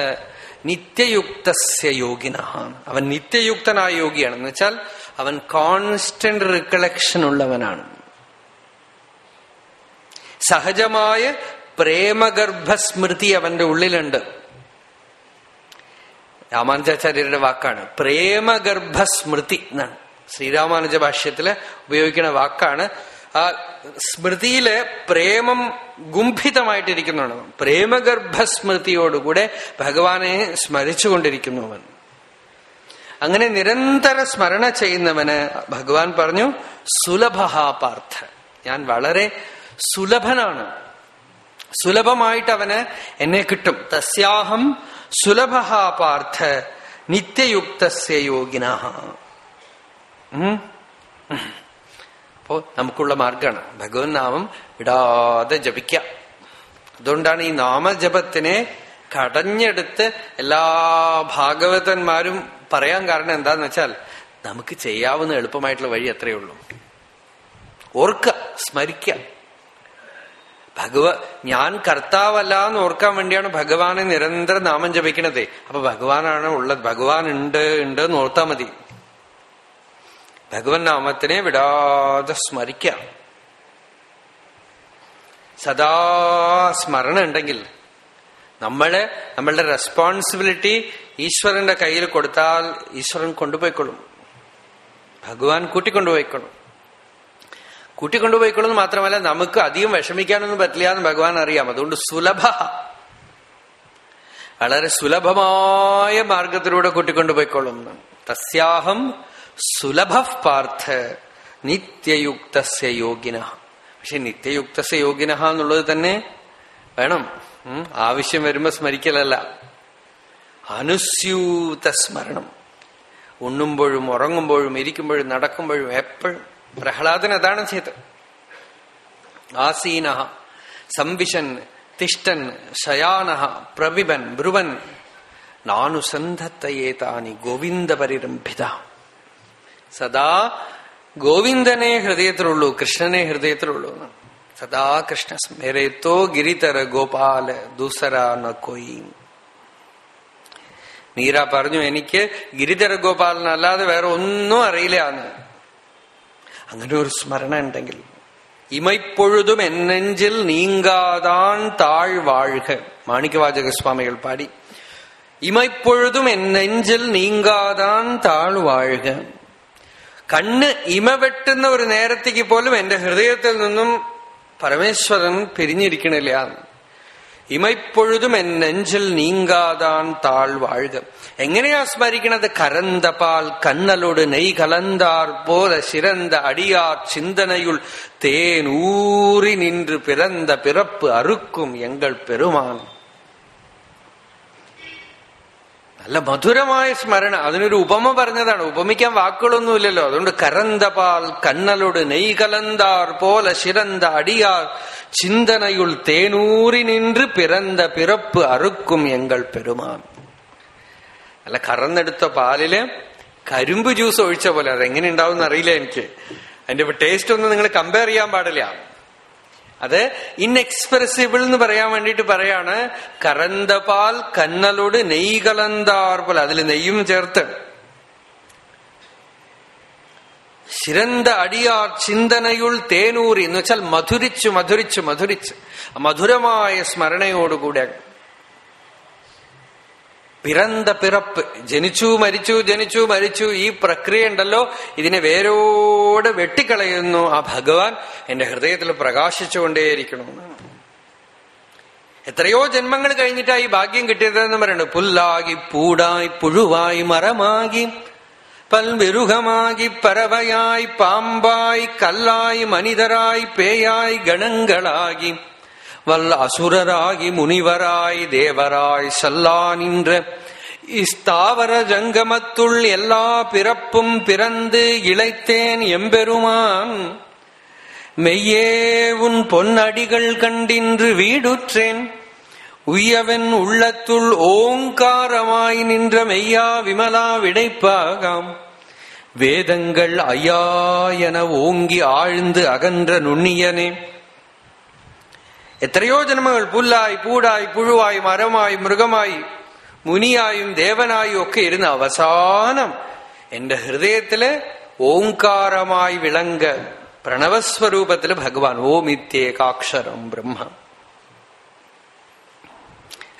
നിത്യയുക്തസ്യ യോഗിന. അവൻ നിത്യയുക്തനായ യോഗിയാണ് എന്ന് വെച്ചാൽ അവൻ കോൺസ്റ്റന്റ് റിക്കളക്ഷൻ ഉള്ളവനാണ്. സഹജമായ പ്രേമഗർഭസ്മൃതി അവന്റെ ഉള്ളിലുണ്ട്. രാമാനുജാചാര്യരുടെ വാക്കാണ്. പ്രേമഗർഭസ്മൃതി എന്നാണ്. ശ്രീരാമാനുജ ഭാഷ്യത്തിൽ ഉപയോഗിക്കുന്ന വാക്കാണ്. ആ സ്മൃതിയിൽ പ്രേമം ഗുംഭിതമായിട്ടിരിക്കുന്നതാണ് പ്രേമഗർഭസ്മൃതിയോടുകൂടെ ഭഗവാനെ സ്മരിച്ചുകൊണ്ടിരിക്കുന്നുവൻ. അങ്ങനെ നിരന്തര സ്മരണ ചെയ്യുന്നവന് ഭഗവാൻ പറഞ്ഞു സുലഭ പാർത്ഥ. ഞാൻ വളരെ സുലഭനാണ്. സുലഭമായിട്ട് അവന് എന്നെ കിട്ടും. തസ്യാഹം സുലഭ പാർത്ഥ യോഗിന അപ്പോ നമുക്കുള്ള മാർഗമാണ് ഭഗവൻ നാമം ഇടാതെ ജപിക്കാം. അതുകൊണ്ടാണ് ഈ നാമജപത്തിനെ കടഞ്ഞെടുത്ത് എല്ലാ ഭാഗവതന്മാരും പറയാൻ കാരണം എന്താന്ന് വെച്ചാൽ നമുക്ക് ചെയ്യാവുന്ന എളുപ്പമായിട്ടുള്ള വഴി അത്രയേ ഉള്ളൂ. ഓർക്ക സ്മരിക്ക. ഭഗവ ഞാൻ കർത്താവല്ല എന്ന് ഓർക്കാൻ വേണ്ടിയാണ് ഭഗവാനെ നിരന്തരം നാമം ജപിക്കണത്. അപ്പൊ ഭഗവാനാണ് ഉള്ളത്. ഭഗവാൻ ഉണ്ട് ഉണ്ട് എന്ന് ഓർത്താ മതി. ഭഗവൻ നാമത്തിനെ വിടാതെ സ്മരിക്കാം. സദാ സ്മരണ ഉണ്ടെങ്കിൽ നമ്മൾ നമ്മളുടെ റെസ്പോൺസിബിലിറ്റി ഈശ്വരന്റെ കയ്യിൽ കൊടുത്താൽ ഈശ്വരൻ കൊണ്ടുപോയിക്കൊള്ളും. ഭഗവാൻ കൂട്ടിക്കൊണ്ടുപോയിക്കൊള്ളും. കൂട്ടിക്കൊണ്ടുപോയിക്കൊള്ളും മാത്രമല്ല നമുക്ക് അധികം വിഷമിക്കാനൊന്നും പറ്റില്ല എന്ന് ഭഗവാൻ അറിയാം. അതുകൊണ്ട് സുലഭ. വളരെ സുലഭമായ മാർഗത്തിലൂടെ കൂട്ടിക്കൊണ്ടുപോയിക്കൊള്ളും തസ്യാഹം സുലഭ പാർത്ഥ നിത്യയുക്തസ്യ യോഗിന. പക്ഷെ നിത്യയുക്തസ്യ യോഗിന എന്നുള്ളത് തന്നെ വേണം. ആവശ്യം വരുമ്പോ സ്മരിക്കലല്ല. അനുസ്യൂത സ്മരണം. ഉണ്ണുമ്പോഴും ഉറങ്ങുമ്പോഴും ഇരിക്കുമ്പോഴും നടക്കുമ്പോഴും എപ്പോഴും പ്രഹ്ലാദൻ അതാണ് ചെയ്തത്. ആസീന സംവിശൻ തിഷ്ടൻ ശയാന പ്രവിബൻ ബ്രുവൻ നാനുസന്ധത്തയേതാനി ഗോവിന്ദ പരിരംഭിത. സദാ ഗോവിന്ദനെ ഹൃദയത്തിലുള്ളൂ കൃഷ്ണനെ ഹൃദയത്തിലുള്ളൂ. സദാ കൃഷ്ണ സ്മരത്തോ ഗിരിതര ഗോപാല ദൂസര നൊയി മീര പറഞ്ഞു എനിക്ക് ഗിരിധര ഗോപാലനല്ലാതെ വേറെ ഒന്നും അറിയില്ല എന്ന്. അങ്ങനെ ഒരു സ്മരണ ഉണ്ടെങ്കിൽ. ഇമപ്പൊഴുതും എന്നെഞ്ചിൽ നീങ്കാതാൻ താഴ്വാഴ്ക മാണിക്യവാചക സ്വാമികൾ പാടി. ഇമപ്പൊഴുതും എന്നെഞ്ചിൽ നീങ്കാതാൻ താഴ്വാഴുക കണ്ണ് ഇമ വെട്ടുന്ന ഒരു നേരത്തേക്ക് പോലും എന്റെ ഹൃദയത്തിൽ നിന്നും പരമേശ്വരൻ പിരിഞ്ഞിരിക്കണില്ല. ഇമപ്പൊഴുതും എൻ നെഞ്ചിൽ നീങ്കാതാൻ താഴ്വാഴുക വാഴുക. എങ്ങനെയാ സ്മരിക്കണത് കരന്തപാൽ കന്നലോട് നെയ് കലന്താർ പോലെ ശിരന്ത അടിയാർ ചിന്തനയുൾ തേനൂറി നിன்று പിറந்த പിറപ്പ് അറുക്കും എങ്കൾ പെരുമാൻ നല്ല മധുരമായ സ്മരണ അതിനൊരു ഉപമ പറഞ്ഞതാണ് ഉപമിക്കാൻ വാക്കുകളൊന്നുമില്ലല്ലോ അതുകൊണ്ട് കരന്തപാൽ കണ്ണലോട് നെയ് കലന്താർ പോലെ ശിരന്ത അടിയാർ ചിന്തനയുൾ തേനൂറി നിன்று പിറந்த പിറപ്പ് അറുക്കും എങ്കൾ പെരുമാൻ അല്ല കറന്നെടുത്ത പാലിൽ കരിമ്പ് ജ്യൂസ് ഒഴിച്ച പോലെ അതെങ്ങനെ ഉണ്ടാവും അറിയില്ല എനിക്ക്. അതിന്റെ ടേസ്റ്റ് ഒന്നും നിങ്ങൾ കമ്പയർ ചെയ്യാൻ പാടില്ല. അത് ഇൻഎക്സ്പ്രസിബിൾ എന്ന് പറയാൻ വേണ്ടിട്ട് പറയാണ് കറന്ത പാൽ കന്നലോട് നെയ് കലന്താർ പോലെ. അതിൽ നെയ്യും ചേർത്ത്. ശിരന്ത അടിയാർ ചിന്തനയുൾ തേനൂറി എന്ന് വെച്ചാൽ മധുരിച്ചു മധുരിച്ചു മധുരിച്ച്. മധുരമായ സ്മരണയോടുകൂടെ പിറந்த പിറപ്പ്. ജനിച്ചു മരിച്ചു ജനിച്ചു മരിച്ചു ഈ പ്രക്രിയ ഉണ്ടല്ലോ. ഇതിനെ വേരോട് വെട്ടിക്കളയുന്നു ആ ഭഗവാൻ. എന്റെ ഹൃദയത്തിൽ പ്രകാശിച്ചുകൊണ്ടേയിരിക്കണം എത്രയോ ജന്മങ്ങൾ കഴിഞ്ഞിട്ടാ ഈ ഭാഗ്യം കിട്ടിയതെന്ന് പറയുന്നത്. പുല്ലാകി പൂടായി പുഴുവായി മരമാകി പൽവിരുഹമാകി പരവയായി പാമ്പായി കല്ലായി മനിതരായി പേയായി ഗണങ്ങളാകി. வல்ல அசுரராகி முனிவராய் தேவராய் சல்லா நின்ற இஸ்தாவர ஜங்கமத்துள் எல்லா பிறப்பும் பிறந்து இழைத்தேன் எம்பெருமான். மெய்யே உன் பொன்னடிகள் கண்டின்று வீடுற்றேன். உய்யவன் உள்ளத்துள் ஓங்காரமாய் நின்ற மெய்யா விமலா விடைப்பாகாம். வேதங்கள் ஐயா என ஓங்கி ஆழ்ந்து அகன்ற நுண்ணியனே. എത്രയോ ജന്മങ്ങൾ പുല്ലായി പൂടായി പുഴുവായി മരമായി മൃഗമായി മുനിയായും ദേവനായും ഒക്കെ ഇരുന്ന് അവസാനം എന്റെ ഹൃദയത്തിൽ ഓങ്കാരമായി വിളങ്ക പ്രണവസ്വരൂപത്തിൽ ഭഗവാൻ ഓമിത്യേകാക്ഷരം ബ്രഹ്മ.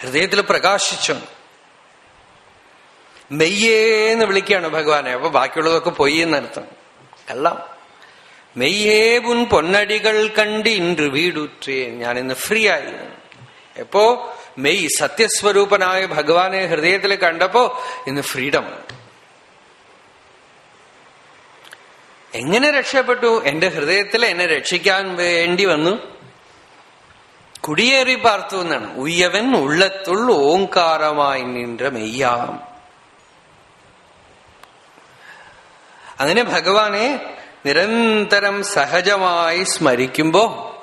ഹൃദയത്തിൽ പ്രകാശിച്ചു. മെയ്യേന്ന് വിളിക്കുകയാണ് ഭഗവാനെ. അപ്പൊ ബാക്കിയുള്ളതൊക്കെ പോയി എന്നർത്ഥം കള്ളം. മെയ്യേവുൻ പൊന്നടികൾ കണ്ട് ഇன்று വീടുറ്റേ ഞാൻ ഇന്ന് ഫ്രീ ആയി എപ്പോ? മെയ് സത്യസ്വരൂപനായ ഭഗവാനെ ഹൃദയത്തിൽ കണ്ടപ്പോ ഇന്ന് ഫ്രീഡം. എങ്ങനെ രക്ഷപ്പെട്ടു? എന്റെ ഹൃദയത്തിൽ എന്നെ രക്ഷിക്കാൻ വേണ്ടി വന്നു. കുടിയേറി പാർത്തു എന്നാണ്. ഉയ്യവൻ ഉള്ളത്തുൾ ഓങ്കാരമായി നിന്ന മെയ്യാം. അങ്ങനെ ഭഗവാനെ നിരന്തരം സഹജമായി സ്മരിക്കുമ്പോ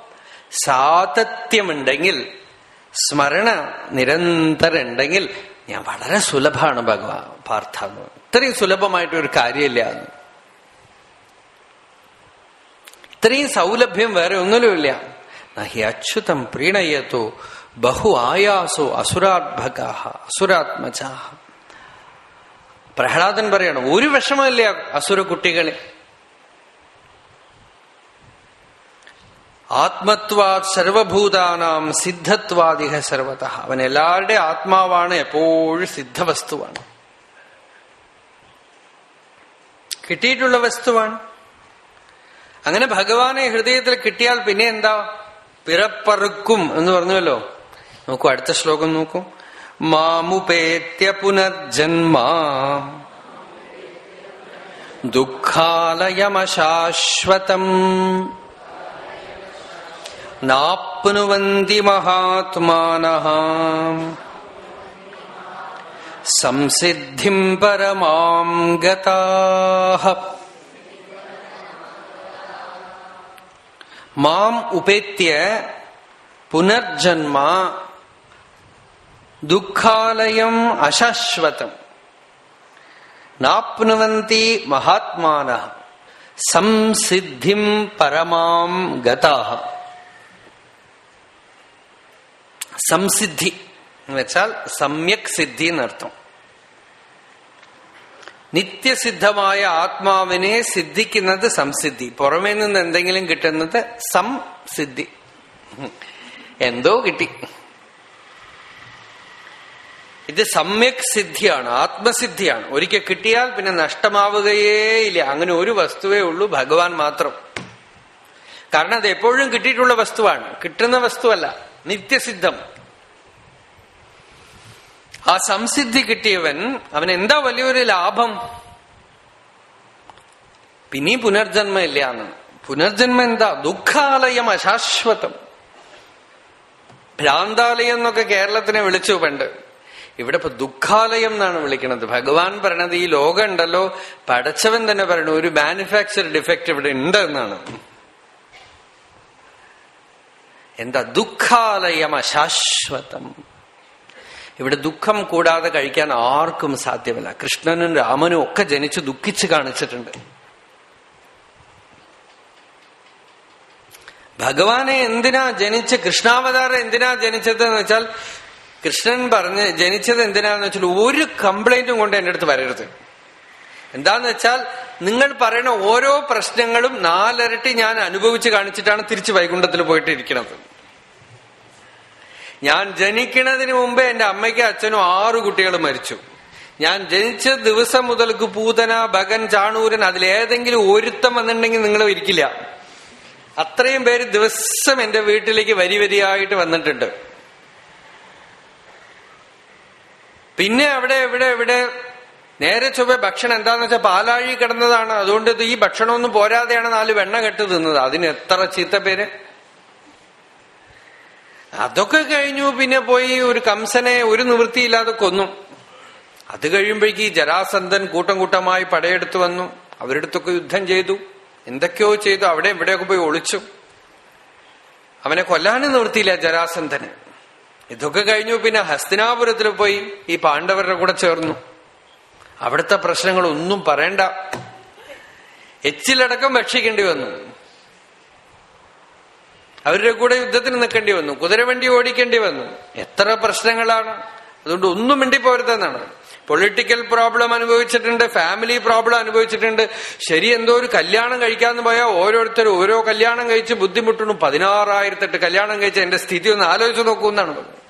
സാതത്യമുണ്ടെങ്കിൽ സ്മരണ നിരന്തരം ഉണ്ടെങ്കിൽ ഞാൻ വളരെ സുലഭമാണ് ഭഗവാൻ പാർത്ഥ ഇത്രയും സുലഭമായിട്ടൊരു കാര്യമില്ല അത്. ഇത്രയും സൗലഭ്യം വേറെ ഒന്നിലുമില്ല. നഹി അച്യുതം പ്രീണയത്തോ ബഹു ആയാസോ അസുരാത്മക അസുരാത്മജാഹ. പ്രഹ്ലാദൻ പറയണം ഒരു വിഷമമില്ല അസുര കുട്ടികളെ ആത്മത്വാത് സർവഭൂതാനാം സിദ്ധത്വാദിഹ സർവത. അവൻ എല്ലാവരുടെ ആത്മാവാണ് എപ്പോഴും സിദ്ധവസ്തുവാണ്. കിട്ടിയിട്ടുള്ള വസ്തുവാണ്. അങ്ങനെ ഭഗവാനെ ഹൃദയത്തിൽ കിട്ടിയാൽ പിന്നെ എന്താ? പിറപ്പറുക്കും എന്ന് പറഞ്ഞല്ലോ നോക്കൂ അടുത്ത ശ്ലോകം നോക്കൂ. മാമുപേത്യ പുനർജന്മാ. ദുഃഖാലയമശാശ്വതം. നാപ്നുവന്തി മഹാത്മാന സംസിദ്ധിം പരമാം ഗതാഹ. മാം ഉപേത്യ പുനർജന്മ ദുഃഖാലയം അശാശ്വതം. നാപ്നുവന്തി മഹാത്മാന സംസിദ്ധിം പരമാം ഗതാഹ. സംസിദ്ധി എന്ന് വെച്ചാൽ സമ്യക് സിദ്ധി എന്നർത്ഥം. നിത്യസിദ്ധമായ ആത്മാവിനെ സിദ്ധിക്കുന്നത് സംസിദ്ധി. പുറമേ നിന്ന് എന്തെങ്കിലും കിട്ടുന്നത് സംസിദ്ധി എന്തോ കിട്ടി. ഇത് സമ്യക് സിദ്ധിയാണ് ആത്മസിദ്ധിയാണ്. ഒരിക്കൽ കിട്ടിയാൽ പിന്നെ നഷ്ടമാവുകയേ ഇല്ല അങ്ങനെ ഒരു വസ്തുവേ ഉള്ളൂ ഭഗവാൻ മാത്രം. കാരണം അത് എപ്പോഴും കിട്ടിയിട്ടുള്ള വസ്തുവാണ്. കിട്ടുന്ന വസ്തുവല്ല. നിത്യസിദ്ധം. ആ സംസിദ്ധി കിട്ടിയവൻ അവൻ എന്താ വലിയൊരു ലാഭം? പിന്നെ പുനർജന്മ ഇല്ല പുനർജന്മ എന്താ ദുഃഖാലയം അശാശ്വതം. ഭ്രാന്താലയം എന്നൊക്കെ കേരളത്തിനെ വിളിച്ചു പണ്ട്. ഇവിടെ ഇപ്പൊ ദുഃഖാലയം എന്നാണ് വിളിക്കുന്നത്. ഭഗവാൻ പറയണത് ഈ ലോകം ഉണ്ടല്ലോ പടച്ചവൻ തന്നെ പറയണു ഒരു മാനുഫാക്ചർ ഡിഫക്റ്റ് ഇവിടെ ഉണ്ട് എന്നാണ്. എന്താ? ദുഃഖാലയമ ശാശ്വതം. ഇവിടെ ദുഃഖം കൂടാതെ കഴിക്കാൻ ആർക്കും സാധ്യമല്ല. കൃഷ്ണനും രാമനും ഒക്കെ ജനിച്ച് ദുഃഖിച്ച് കാണിച്ചിട്ടുണ്ട്. ഭഗവാനെ എന്തിനാ ജനിച്ച് കൃഷ്ണാവതാരം എന്തിനാ ജനിച്ചത് എന്ന് വെച്ചാൽ കൃഷ്ണൻ പറഞ്ഞ് ജനിച്ചത് എന്തിനാന്ന് വെച്ചാൽ ഒരു കംപ്ലൈന്റും കൊണ്ട് എന്റെ അടുത്ത് വരരുത്. എന്താന്ന് വെച്ചാൽ നിങ്ങൾ പറയുന്ന ഓരോ പ്രശ്നങ്ങളും നാലരട്ടി ഞാൻ അനുഭവിച്ച് കാണിച്ചിട്ടാണ് തിരിച്ച് വൈകുണ്ഠത്തിൽ പോയിട്ട് ഇരിക്കുന്നത് ഞാൻ ജനിക്കുന്നതിന് മുമ്പേ എന്റെ അമ്മയ്ക്കും അച്ഛനും ആറു കുട്ടികൾ മരിച്ചു. ഞാൻ ജനിച്ച ദിവസം മുതൽക്ക് പൂതന ഭഗൻ ചാണൂരൻ അതിലേതെങ്കിലും ഒരുത്തം വന്നിട്ടുണ്ടെങ്കിൽ നിങ്ങൾ ഇരിക്കില്ല അത്രയും പേര് ദിവസം എന്റെ വീട്ടിലേക്ക് വരി വരിയായിട്ട് വന്നിട്ടുണ്ട്. പിന്നെ അവിടെ എവിടെ എവിടെ നേരെ ചൊവ്വ ഭക്ഷണം എന്താന്ന് വെച്ചാൽ പാലാഴി കിടന്നതാണ്. അതുകൊണ്ട് ഇത് ഈ ഭക്ഷണമൊന്നും പോരാതെയാണ് നാല് വെണ്ണ കെട്ട് തിന്നത്. അതിന് എത്ര ചീത്ത പേര്? അതൊക്കെ കഴിഞ്ഞു. പിന്നെ പോയി ഒരു കംസനെ ഒരു നിവൃത്തിയില്ലാതെ കൊന്നു. അത് കഴിയുമ്പോഴേക്ക് ജരാസന്ധൻ കൂട്ടം കൂട്ടമായി പടയെടുത്തു വന്നു. അവരെടുത്തൊക്കെ യുദ്ധം ചെയ്തു. എന്തൊക്കെയോ ചെയ്തു. അവിടെ ഇവിടെയൊക്കെ പോയി ഒളിച്ചു. അവനെ കൊല്ലാനും നിവൃത്തിയില്ല ജരാസന്ധന്. ഇതൊക്കെ കഴിഞ്ഞു. പിന്നെ ഹസ്തിനാപുരത്തിൽ പോയി ഈ പാണ്ഡവരുടെ കൂടെ ചേർന്നു. അവിടുത്തെ പ്രശ്നങ്ങളൊന്നും പറയണ്ട. എച്ചിലടക്കം ഭക്ഷിക്കേണ്ടി വന്നു. അവരുടെ കൂടെ യുദ്ധത്തിന് നിൽക്കേണ്ടി വന്നു. കുതിരവണ്ടി ഓടിക്കേണ്ടി വന്നു. എത്ര പ്രശ്നങ്ങളാണ്. അതുകൊണ്ട് ഒന്നും മിണ്ടിപ്പോരുതെന്നാണ്. പൊളിറ്റിക്കൽ പ്രോബ്ലം അനുഭവിച്ചിട്ടുണ്ട് ഫാമിലി പ്രോബ്ലം അനുഭവിച്ചിട്ടുണ്ട്. ശരി എന്തോ ഒരു കല്യാണം കഴിക്കാന്ന് പോയാൽ ഓരോരുത്തർ ഓരോ കല്യാണം കഴിച്ച് ബുദ്ധിമുട്ടുന്നു. പതിനാറായിരത്തെട്ട് കല്യാണം കഴിച്ച് എന്റെ സ്ഥിതി ഒന്ന് ആലോചിച്ച് നോക്കൂന്നാണ് പറഞ്ഞത്.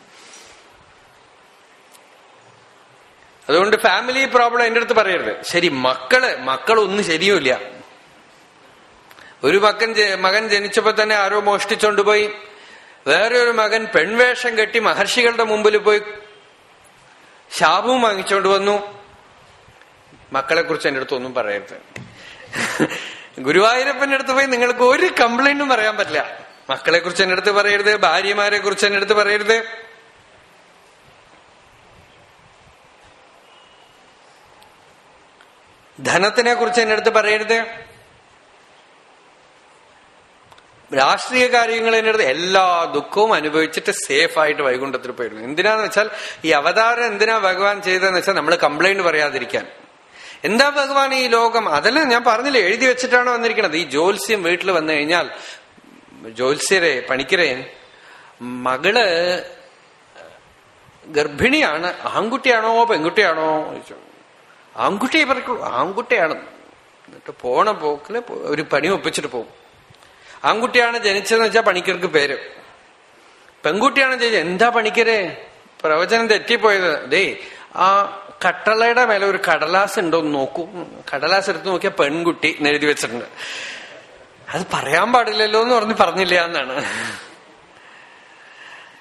അതുകൊണ്ട് ഫാമിലി പ്രോബ്ലം എന്റെ അടുത്ത് പറയരുത്. ശരി മക്കൾ മക്കളൊന്നും ശരിയുമില്ല. ഒരു മക്കൻ മകൻ ജനിച്ചപ്പോ തന്നെ ആരോ മോഷ്ടിച്ചോണ്ടുപോയി വേറെ ഒരു മകൻ പെൺവേഷം കെട്ടി മഹർഷികളുടെ മുമ്പിൽ പോയി ശാപവും വാങ്ങിച്ചോണ്ട് വന്നു. മക്കളെ കുറിച്ച് എന്റെ അടുത്തൊന്നും പറയരുത്. ഗുരുവായൂരപ്പന്റെ അടുത്ത് പോയി നിങ്ങൾക്ക് ഒരു കംപ്ലൈന്റും പറയാൻ പറ്റില്ല. മക്കളെ കുറിച്ച് എന്റെ അടുത്ത് പറയരുത് ഭാര്യമാരെ കുറിച്ച് എന്റെ അടുത്ത് പറയരുത്. ധനത്തിനെ കുറിച്ച് എന്റെ അടുത്ത് പറയരുത്. രാഷ്ട്രീയ കാര്യങ്ങൾ എന്റെ അടുത്ത് എല്ലാ ദുഃഖവും അനുഭവിച്ചിട്ട് സേഫ് ആയിട്ട് വൈകുണ്ഠത്തിൽ പോയിരുന്നു. എന്തിനാന്ന് വെച്ചാൽ ഈ അവതാരം എന്തിനാ ഭഗവാൻ ചെയ്തതെന്ന് വെച്ചാൽ നമ്മൾ കംപ്ലൈന്റ് പറയാതിരിക്കാൻ. എന്താ ഭഗവാൻ ഈ ലോകം? അതെല്ലാം ഞാൻ പറഞ്ഞില്ല എഴുതി വെച്ചിട്ടാണ് വന്നിരിക്കുന്നത്? ഈ ജോത്സ്യം വീട്ടിൽ വന്നു കഴിഞ്ഞാൽ ജോത്സ്യരെ പണിക്കരെ മകൾ ഗർഭിണിയാണ് ആൺകുട്ടിയാണോ പെൺകുട്ടിയാണോ ചോദിച്ചു. ആൺകുട്ടിയെ പറിക്കുള്ളൂ ആൺകുട്ടിയാണ്. എന്നിട്ട് പോണ പോക്കിൽ ഒരു പണി ഒപ്പിച്ചിട്ട് പോകും. ആൺകുട്ടിയാണ് ജനിച്ചതെന്ന് വെച്ചാൽ പണിക്കർക്ക് പേര്. പെൺകുട്ടിയാണ് ജനിച്ചത്. എന്താ പണിക്കരെ? പ്രവചനം തെറ്റിപ്പോയത്. ദേ ആ കട്ടളയുടെ മേലെ ഒരു കടലാസ് ഉണ്ടോ എന്ന് നോക്കൂ. കടലാസ് എടുത്ത് നോക്കിയാൽ പെൺകുട്ടി എഴുതി വെച്ചിട്ടുണ്ട്. അത് പറയാൻ പാടില്ലല്ലോ എന്ന് പറഞ്ഞ് പറഞ്ഞില്ല എന്നാണ്.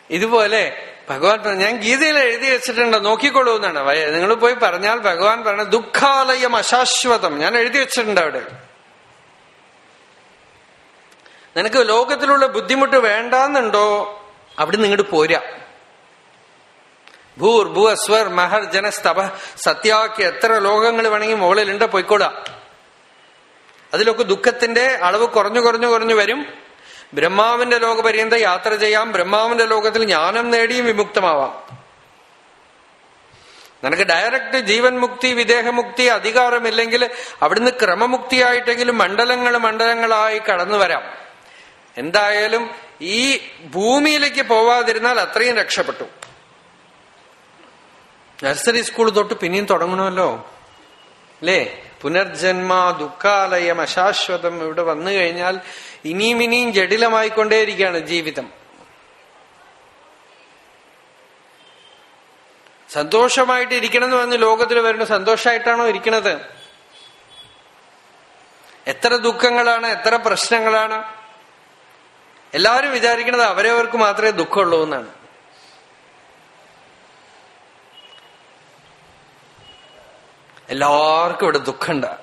ഇതുപോലെ ഭഗവാൻ പറഞ്ഞു ഞാൻ ഗീതയിൽ എഴുതി വെച്ചിട്ടുണ്ട് നോക്കിക്കൊള്ളൂ എന്നാണ്. നിങ്ങൾ പോയി പറഞ്ഞാൽ ഭഗവാൻ പറഞ്ഞ ദുഃഖാലയം അശാശ്വതം. ഞാൻ എഴുതി വെച്ചിട്ടുണ്ട് അവിടെ. നിനക്ക് ലോകത്തിലുള്ള ബുദ്ധിമുട്ട് വേണ്ടാന്നുണ്ടോ? അവിടെ നിങ്ങോട്ട് പോരാ. ഭൂർ ഭൂ അസ്വർ മഹർ ജനസ്തപ സത്യാക്കി എത്ര ലോകങ്ങൾ വേണമെങ്കിൽ മുകളിലുണ്ട് പോയിക്കോടാ അതിലൊക്കെ ദുഃഖത്തിന്റെ അളവ് കുറഞ്ഞു കുറഞ്ഞു കുറഞ്ഞു വരും. ബ്രഹ്മാവിന്റെ ലോകപര്യന്തം യാത്ര ചെയ്യാം ബ്രഹ്മാവിന്റെ ലോകത്തിൽ ജ്ഞാനം നേടിയും വിമുക്തമാവാം. നിനക്ക് ഡയറക്റ്റ് ജീവൻ മുക്തി വിദേഹമുക്തി അധികാരമില്ലെങ്കിൽ അവിടുന്ന് ക്രമമുക്തിയായിട്ടെങ്കിലും മണ്ഡലങ്ങൾ മണ്ഡലങ്ങളായി കടന്നു വരാം. എന്തായാലും ഈ ഭൂമിയിലേക്ക് പോവാതിരുന്നാൽ അത്രയും രക്ഷപ്പെട്ടു. നഴ്സറി സ്കൂൾ തൊട്ട് പിന്നെയും തുടങ്ങണമല്ലോ. അല്ലേ? പുനർജന്മ ദുഃഖാലയം അശാശ്വതം ഇവിടെ വന്നു കഴിഞ്ഞാൽ ഇനിയും ഇനിയും ജടിലമായിക്കൊണ്ടേയിരിക്കുകയാണ് ജീവിതം. സന്തോഷമായിട്ട് ഇരിക്കണം എന്ന് പറഞ്ഞ് ലോകത്തിൽ വരുന്ന സന്തോഷമായിട്ടാണോ ഇരിക്കണത് എത്ര ദുഃഖങ്ങളാണ് എത്ര പ്രശ്നങ്ങളാണ്? എല്ലാവരും വിചാരിക്കുന്നത് അവരവർക്ക് മാത്രമേ ദുഃഖമുള്ളൂ എന്നാണ്. എല്ലാവർക്കും ഇവിടെ ദുഃഖമുണ്ട്.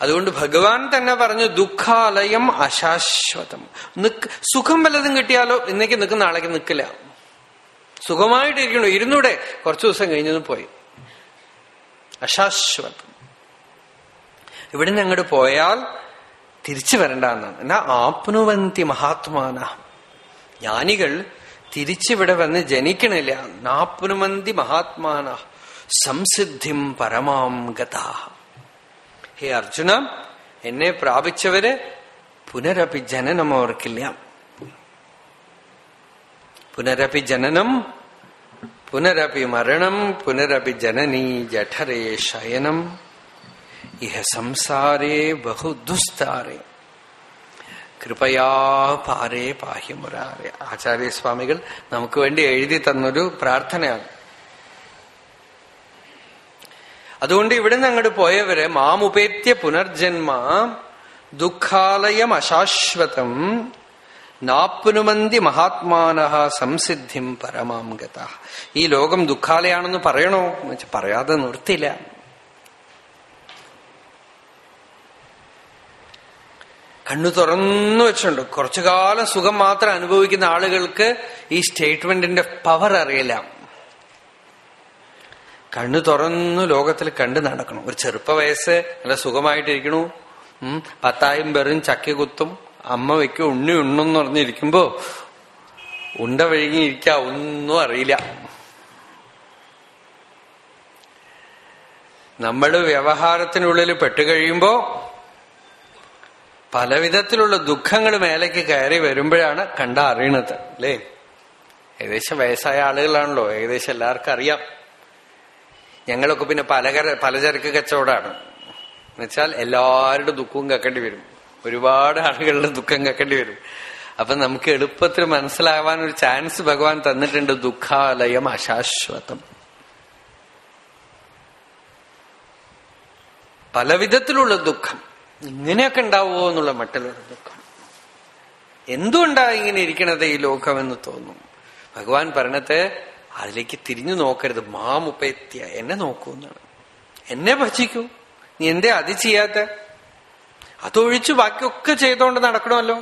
അതുകൊണ്ട് ഭഗവാൻ തന്നെ പറഞ്ഞു ദുഃഖാലയം അശാശ്വതം. നിക്ക് സുഖം വല്ലതും കിട്ടിയാലോ? ഇന്നേക്ക് നിൽക്കുന്ന നാളേക്ക് നിൽക്കില്ല. സുഖമായിട്ട് ഇരിക്കണു ഇരുന്നൂടെ. കുറച്ചു ദിവസം കഴിഞ്ഞൊന്നും പോയി. അശാശ്വതം. ഇവിടെ നിന്ന് അങ്ങോട്ട് പോയാൽ തിരിച്ചു വരണ്ട എന്നാണ്. എന്നാ ആപ്നുവന്തി മഹാത്മാന. ജ്ഞാനികൾ തിരിച്ചിവിടെ വന്ന് ജനിക്കണില്ല. നാപ്നുമന്തി മഹാത്മാന. സംസിദ്ധിം പരമാം ഗതാ. ഹേ അർജുന എന്നെ പ്രാപിച്ചവര് പുനരപി ജനനം അവർക്കില്ല. പുനരപി ജനനം പുനരപി മരണം പുനരപി ജനനീ ജഠരേ ശയനം. ഇഹ സംസാരേ ബഹുദുസ്താരേ കൃപയാ പാരേ പാഹ്യമുരാറെ ആചാര്യസ്വാമികൾ നമുക്ക് വേണ്ടി എഴുതി തന്നൊരു പ്രാർത്ഥനയാണ്. അതുകൊണ്ട് ഇവിടുന്ന് അങ്ങോട്ട് പോയവര് മാമുപേത്യ പുനർജന്മ ദുഃഖാലയം അശാശ്വതം നാപ്നുമന്തി മഹാത്മാന സംസിദ്ധിം പരമാംഗത ഈ ലോകം ദുഃഖാലയാണെന്ന് പറയണോ? പറയാതെ നിർത്തില്ല. കണ്ണു തുറന്നു വെച്ചുണ്ട് കുറച്ചു കാലം സുഖം മാത്രം അനുഭവിക്കുന്ന ആളുകൾക്ക് ഈ സ്റ്റേറ്റ്മെന്റിന്റെ പവർ അറിയില്ല. കണ്ണു തുറന്നു ലോകത്തിൽ കണ്ടു നടക്കണം. ഒരു ചെറുപ്പ വയസ്സ് നല്ല സുഖമായിട്ടിരിക്കണു. പത്തായും പേരും ചക്കി കുത്തും അമ്മ വയ്ക്കും ഉണ്ണി ഉണ്ണെന്ന് പറഞ്ഞിരിക്കുമ്പോ ഉണ്ട വഴുകിയിരിക്ക ഒന്നും അറിയില്ല. നമ്മൾ വ്യവഹാരത്തിനുള്ളിൽ പെട്ടുകഴിയുമ്പോ പല വിധത്തിലുള്ള ദുഃഖങ്ങൾ മേലേക്ക് കയറി വരുമ്പോഴാണ് കണ്ട അറിയണത് അല്ലേ? ഏകദേശം വയസ്സായ ആളുകളാണല്ലോ. ഏകദേശം എല്ലാവർക്കും അറിയാം. ഞങ്ങളൊക്കെ പിന്നെ പലകര പലചരക്ക് കച്ചവടമാണ്. എന്നുവെച്ചാൽ എല്ലാവരുടെ ദുഃഖവും കേൾക്കേണ്ടി വരും. ഒരുപാട് ആളുകളുടെ ദുഃഖം കേൾക്കേണ്ടി വരും. അപ്പൊ നമുക്ക് എളുപ്പത്തിൽ മനസ്സിലാവാൻ ഒരു ചാൻസ് ഭഗവാൻ തന്നിട്ടുണ്ട്. ദുഃഖാലയം അശാശ്വതം. പലവിധത്തിലുള്ള ദുഃഖം. ഇങ്ങനെയൊക്കെ ഉണ്ടാവുമോ എന്നുള്ള മട്ടിലുള്ള ദുഃഖം. എന്തുകൊണ്ടാ ഇങ്ങനെ ഇരിക്കണത് ഈ ലോകം എന്ന് തോന്നും? ഭഗവാൻ പറഞ്ഞത് അതിലേക്ക് തിരിഞ്ഞു നോക്കരുത്. മാമുപ്പത്യ എന്നെ നോക്കൂ എന്നാണ്. എന്നെ ഭജിക്കൂ നീ എന്തേ അത് ചെയ്യാത്ത? അതൊഴിച്ച് ബാക്കിയൊക്കെ ചെയ്തോണ്ട് നടക്കണമല്ലോ.